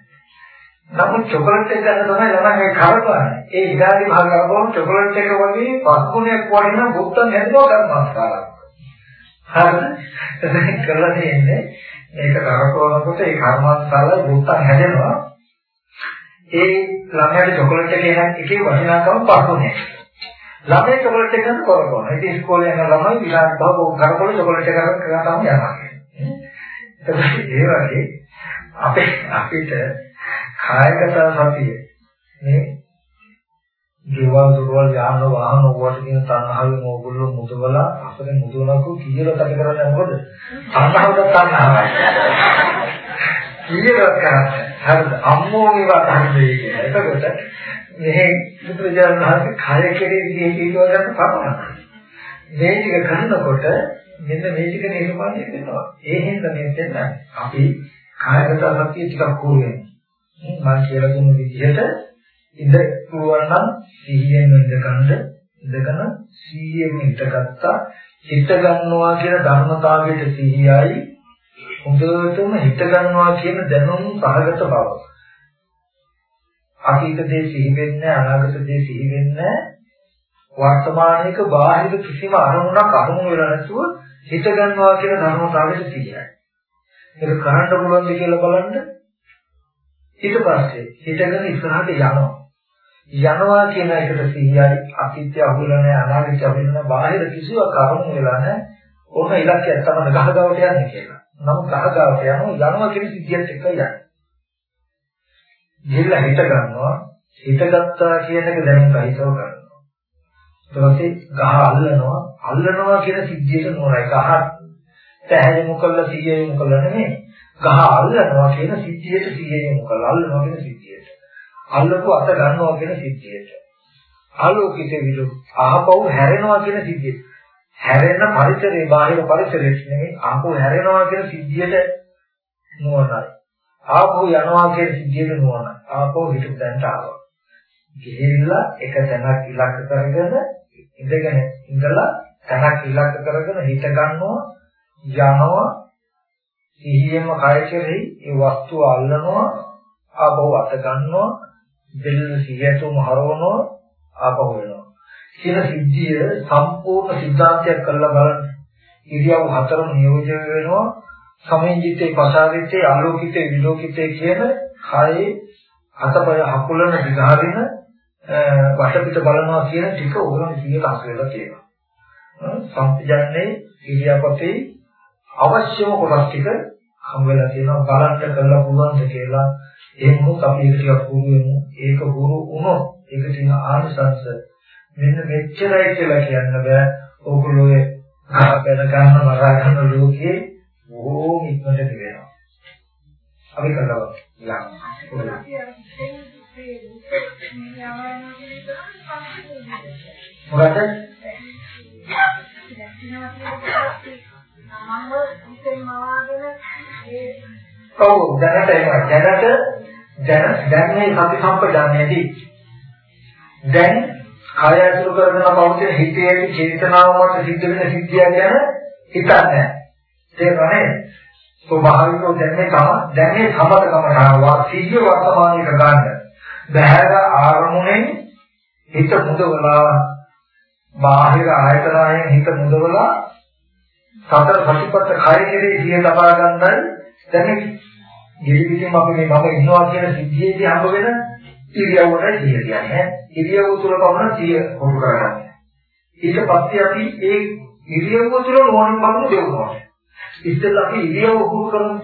නමුත් චොකලට් එක ගන්න තමයි ළමයි මේ කරකවන්නේ. ඒ ඉඩාදි භාග කරපුවම චොකලට් එක වගේ පස්කුණයක් වඩින බුත්තන් හැදෙනවා ගන්නවා කාලා. හරිද? ඒක කරලා තියෙන්නේ මේක කරකවනකොට ඒ කර්මාන්තසාල බුත්තන් හැදෙනවා. ඒ ළමයාට චොකලට් එක එන එකේ වටිනාකම පස්කුණයක්. ළමයි චොකලට් එක ගන්න කරකවනවා. ඉතින් ඉස්කෝලේ යන ළමයි විලාස භාග කරකවල චොකලට් එක ගන්න තමයි යනවා. ඒ වගේ අපේ අපිට කායගත සතිය මේ දේවල් දුරවල් යාන වාහන ඕවට කියන තණ්හාවෙන් ඕගොල්ලෝ මුදවලා අපේ මුදවනකෝ කියලා කත කරන්නේ මොකද? තණ්හාවට තණ්හාවයි. කියලා කරන්නේ. හරිද? අම්මෝ මේවා තමයි කියන්නේ. එතකොට මේ බුදුරජාණන් වහන්සේ කය කෙරෙහි කියව ගන්න පමණක්. මේ ටික කරනකොට මෙන්න මේ ටික නිර්මාණය වෙනවා. ඒ හින්දා මේ දෙන්න අපි කායගත සතිය ටිකක් හුරු වෙනවා. මම කියලා දුන්න විදිහට ඉඳ පුළුවන් නම් සිහියෙන් ඉඳගන්න ඉඳගෙන සිහියෙන් ඉඳගත්තා හිත ගන්නවා කියන ධර්මතාවයට සිහියයි හොඳටම හිත ගන්නවා කියන දැනුම් සහගත බව. අතීත දේ සිහි වෙන්නේ අනාගත දේ සිහි වෙන්නේ වර්තමානයේක බාහිර කිසිම අරමුණක් අරමුණු වෙලා නැතුව හිත ගන්නවා කියන ධර්මතාවයට සිහියයි. ඒක කරන්න පුළුවන්ද කියලා බලන්න ඊට පස්සේ හිතගෙන ඉස්සරහට යනවා. යනවා කියන එකට සිහියයි අතීතය අහුවෙලා නැහැ අනාගතය අහුවෙලා නැහැ බාහිර කිසිවක් කරුණු වෙලා නැහැ. ඕන ඉලක්කයක් තමයි ගහගාවට යන්නේ කියලා. නමුත් ගහගාවට යනවා යනවා කියන සිද්ධියත් එක්ක යන්නේ. ගිහිල්ලා හිත ගන්නවා හිතගත්තා කියන එක දැනුම් සහිතව කරනවා. ඊට පස්සේ ගහ අල්ලනවා අල්ලනවා කියන සිද්ධියට නෝරයි ගහ පැහැදිලි මොකල්ලා සිහියයි මොකල්ලා නෙමෙයි. ගහ අල්ලනවා කියන සිද්ධියට සිහිය යොමු කරලා අල්ලනවා කියන සිද්ධියට. අල්ලපු අත ගන්නවා කියන සිද්ධියට. ආලෝකිත විදු ආපහු හැරෙනවා කියන සිද්ධියට. හැරෙන පරිසරේ බාහිර පරිසරෙත් නෙමෙයි ආපහු හැරෙනවා කියන සිද්ධියට නුවණයි. ආපහු යනවා කියන සිද්ධියට නුවණයි. ආපහු හිතට දැනට ආවා. ගිහිල්ලා එක තැනක් ඉලක්ක කරගෙන ඉඳගෙන ඉඳලා තැනක් ඉලක්ක කරගෙන හිත ගන්නවා යනවා සිහියෙන්ම කය කෙරෙහි ඒ වස්තුව අල්ලනවා ආපහු අත ගන්නවා දෙල්ල සිහියතුම හරවනවා ආපහු වෙනවා කියන සිද්ධිය සම්පූර්ණ සිද්ධාන්තයක් කරලා බලන්න. ඉරියව් හතරම නියෝජනය වෙනවා. සමෙන්ජිතේ පසාරිතේ ආලෝකිතේ විලෝකිතේ කියන කයේ අතපය හකුලන දිගහරින වටපිට බලනවා කියන ටික ඕගොල්ලෝ 100ට අසු වෙලා තියෙනවා. සම්පජන්නේ ඉරියාපතේ අවශ්‍යම කොටස් ටික හම් වෙලා තියෙනවා. බලන්න කරලා පුළුවන්ද කියලා. එහෙනම් අපි ඒක ටිකක් පුරු වෙමු. ඒක පුරු වුණොත් ඒක තියෙන ආනිසංස මෙන්න මෙච්චරයි කියලා කියන්න බෑ. ඕගොල්ලෝ ඒ අපේන ගන්න මරා ගන්න ලෝකේ බොහෝම ඉක්මනට දිවෙනවා. අපි කරනවා යන්න මොකද මම හිතේ මවාගෙන ඒ ඔව් දැනට එනවා දැනට දැන දැන් මේ සති සම්පදානයේදී දැන් කාය ඇසුරු කරගෙන පවතින හිතේ ඇති චේතනාව මත සිද්ධ වෙන සිද්ධිය ගැන හිතන්නේ නැහැ. තේරුණානේ? ස්වභාවිකව දැන් මේ තම දැන් මේ සමතකම වා සිහිය වර්තමානයේ ගන්න. බහැර ආරමුණෙන් හිත මුදවලා බාහිර ආයතනයෙන් හිත මුදවලා සතර සතිපත්ත කය කෙරේ සිය තබා ගන්නයි දැන් ගෙලිවිදින් අපි මේ මම ඉන්නවා කියන සිද්ධියේදී හම්බ වෙන ඉරියව්වට සිය කියන්නේ ඉරියව් තුල පමණ සිය කොටු කරගන්න. ඊට පස්සේ අපි ඒ ඉරියව් තුල නොවන බව දෙවනවා. ඉතින් අපි ඉරියව් උහුරු කරමු.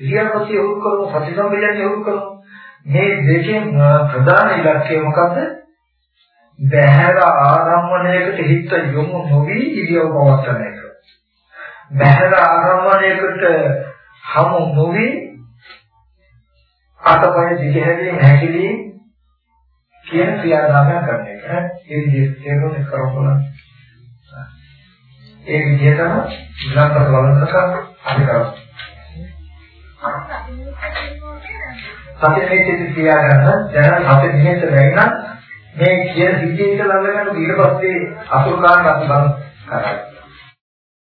ඉරියව්පති උහුරු කරමු. සති සම්පජන්‍ය උහුරු කරමු. මේ දෙකෙන් ප්‍රධාන ඉලක්කය මොකද්ද? බහැර ආරම්මණයකට හිත යොමු නොවි ඉරියව් පවත්වන එක. බහැර ආරම්මණයකට හමු නොවි අතපය දිගහැරීම හැකිලි කියන ක්‍රියාදාමයක් කරන එක. ඒ විදිහට තේරුම් කරගන්න. ඒ විදිහටම ඊළඟට බලනක අපි කරමු. සතිය මේකේ තියා ගන්න දැන් සතිය නිහෙත වෙයිනම් මේ කියන සිද්ධිය ඉඳලා ළඟ ගන්න ඊට පස්සේ අසුර කාණ්ඩ අපි බලමු.